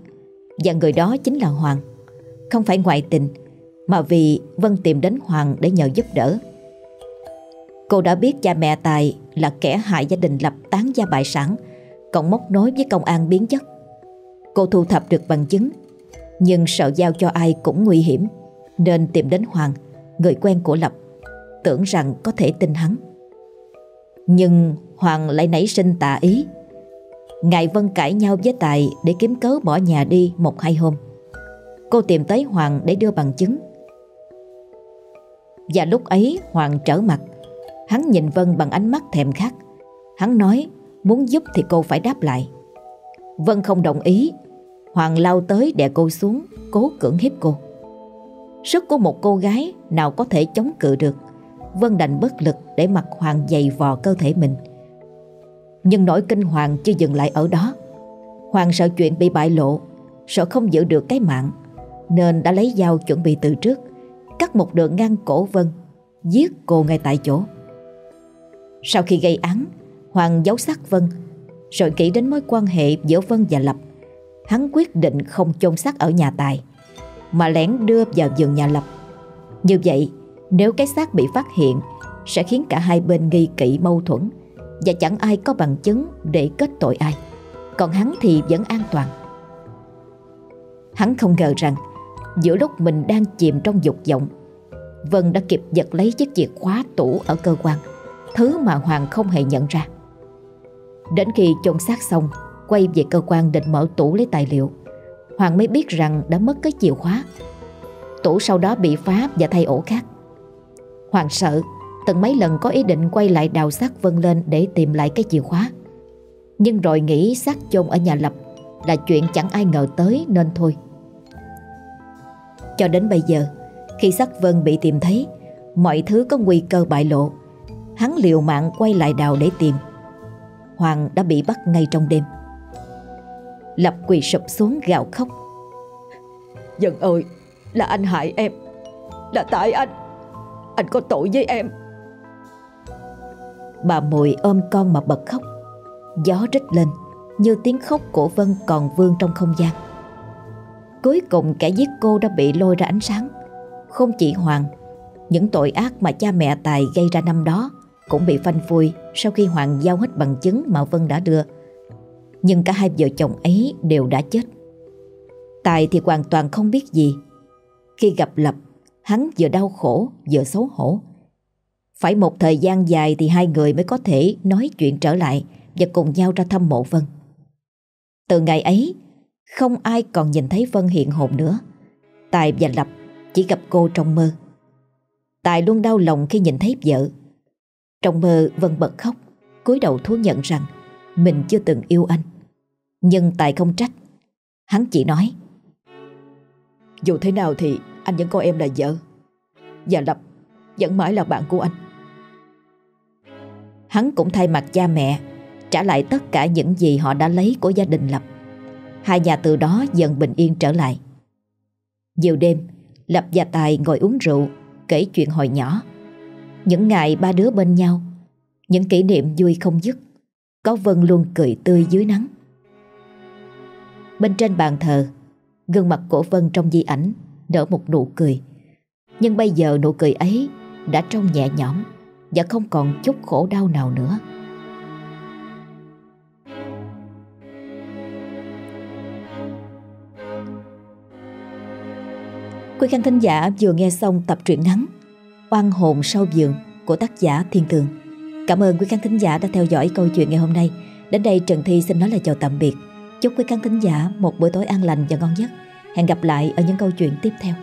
Và người đó chính là Hoàng. Không phải ngoại tình, Mà vì Vân tìm đến Hoàng để nhờ giúp đỡ. Cô đã biết cha mẹ Tài là kẻ hại gia đình lập tán gia bại sản, Còn móc nối với công an biến chất. Cô thu thập được bằng chứng, Nhưng sợ giao cho ai cũng nguy hiểm, Nên tìm đến Hoàng, Người quen của Lập. Tưởng rằng có thể tin hắn. Nhưng Hoàng lại nảy sinh tà ý. Ngài Vân cãi nhau với Tài Để kiếm cớ bỏ nhà đi một hai hôm. Cô tìm tới Hoàng để đưa bằng chứng. Và lúc ấy, Hoàng trở mặt. Hắn nhìn Vân bằng ánh mắt thèm khát. Hắn nói, muốn giúp thì cô phải đáp lại. Vân không đồng ý. Hoàng lao tới đè cô xuống, Cố cưỡng hiếp cô. Sức của một cô gái nào có thể chống cự được? Vân đành bất lực để mặc Hoàng dày vò cơ thể mình. Nhưng nỗi kinh hoàng chưa dừng lại ở đó. Hoàng sợ chuyện bị bại lộ, Sợ không giữ được cái mạng, Nên đã lấy dao chuẩn bị từ trước, Cắt một đường ngang cổ Vân, Giết cô ngay tại chỗ. Sau khi gây án, Hoàng giấu xác Vân, Rồi kỹ đến mối quan hệ giữa Vân và Lập. Hắn quyết định không chôn xác ở nhà Tài, Mà lén đưa vào giường nhà Lập. Như vậy nếu cái xác bị phát hiện, Sẽ khiến cả hai bên nghi kỵ mâu thuẫn. Và chẳng ai có bằng chứng Để kết tội ai. Còn hắn thì vẫn an toàn. Hắn không ngờ rằng, Giữa lúc mình đang chìm trong dục vọng, Vân đã kịp giật lấy chiếc chìa khóa tủ ở cơ quan, Thứ mà Hoàng không hề nhận ra. Đến khi chôn xác xong, Quay về cơ quan định mở tủ lấy tài liệu, Hoàng mới biết rằng đã mất cái chìa khóa. Tủ sau đó bị phá và thay ổ khác. Hoàng sợ, Từng mấy lần có ý định quay lại đào xác Vân lên Để tìm lại cái chìa khóa. Nhưng rồi nghĩ xác chôn ở nhà Lập Là chuyện chẳng ai ngờ tới nên thôi. Cho đến bây giờ, Khi xác Vân bị tìm thấy, Mọi thứ có nguy cơ bại lộ. Hắn liều mạng quay lại đào để tìm. Hoàng đã bị bắt ngay trong đêm. Lập quỳ sụp xuống gào khóc. Dân ơi, Là anh hại em. Là tại anh. Anh có tội với em. Bà Mùi ôm con mà bật khóc. Gió rít lên, Như tiếng khóc của Vân còn vương trong không gian. Cuối cùng kẻ giết cô đã bị lôi ra ánh sáng. Không chỉ Hoàng, Những tội ác mà cha mẹ Tài gây ra năm đó Cũng bị phanh phui Sau khi Hoàng giao hết bằng chứng mà Vân đã đưa. Nhưng cả hai vợ chồng ấy đều đã chết. Tài thì hoàn toàn không biết gì. Khi gặp Lập Hắn vừa đau khổ, vừa xấu hổ. Phải một thời gian dài Thì hai người mới có thể nói chuyện trở lại Và cùng nhau ra thăm mộ Vân. Từ ngày ấy, Không ai còn nhìn thấy Vân hiện hồn nữa. Tài và Lập chỉ gặp cô trong mơ. Tài luôn đau lòng khi nhìn thấy vợ. Trong mơ, Vân bật khóc, cúi đầu thú nhận rằng Mình chưa từng yêu anh. Nhưng Tài không trách. Hắn chỉ nói, Dù thế nào thì anh vẫn coi em là vợ. Và Lập vẫn mãi là bạn của anh. Hắn cũng thay mặt cha mẹ, Trả lại tất cả những gì họ đã lấy của gia đình Lập. Hai nhà từ đó dần bình yên trở lại. Nhiều đêm, Lập và Tài ngồi uống rượu, Kể chuyện hồi nhỏ. Những ngày ba đứa bên nhau, Những kỷ niệm vui không dứt, Có Vân luôn cười tươi dưới nắng. Bên trên bàn thờ, Gương mặt của Vân trong di ảnh Nở một nụ cười. Nhưng bây giờ nụ cười ấy Đã trông nhẹ nhõm Và không còn chút khổ đau nào nữa. Quý khán thính giả vừa nghe xong tập truyện ngắn Oan hồn sau giường của tác giả Thiên Tường. Cảm ơn quý khán thính giả đã theo dõi câu chuyện ngày hôm nay. Đến đây Trần Thi xin nói lời chào tạm biệt. Chúc quý khán thính giả một buổi tối an lành và ngon giấc. Hẹn gặp lại ở những câu chuyện tiếp theo.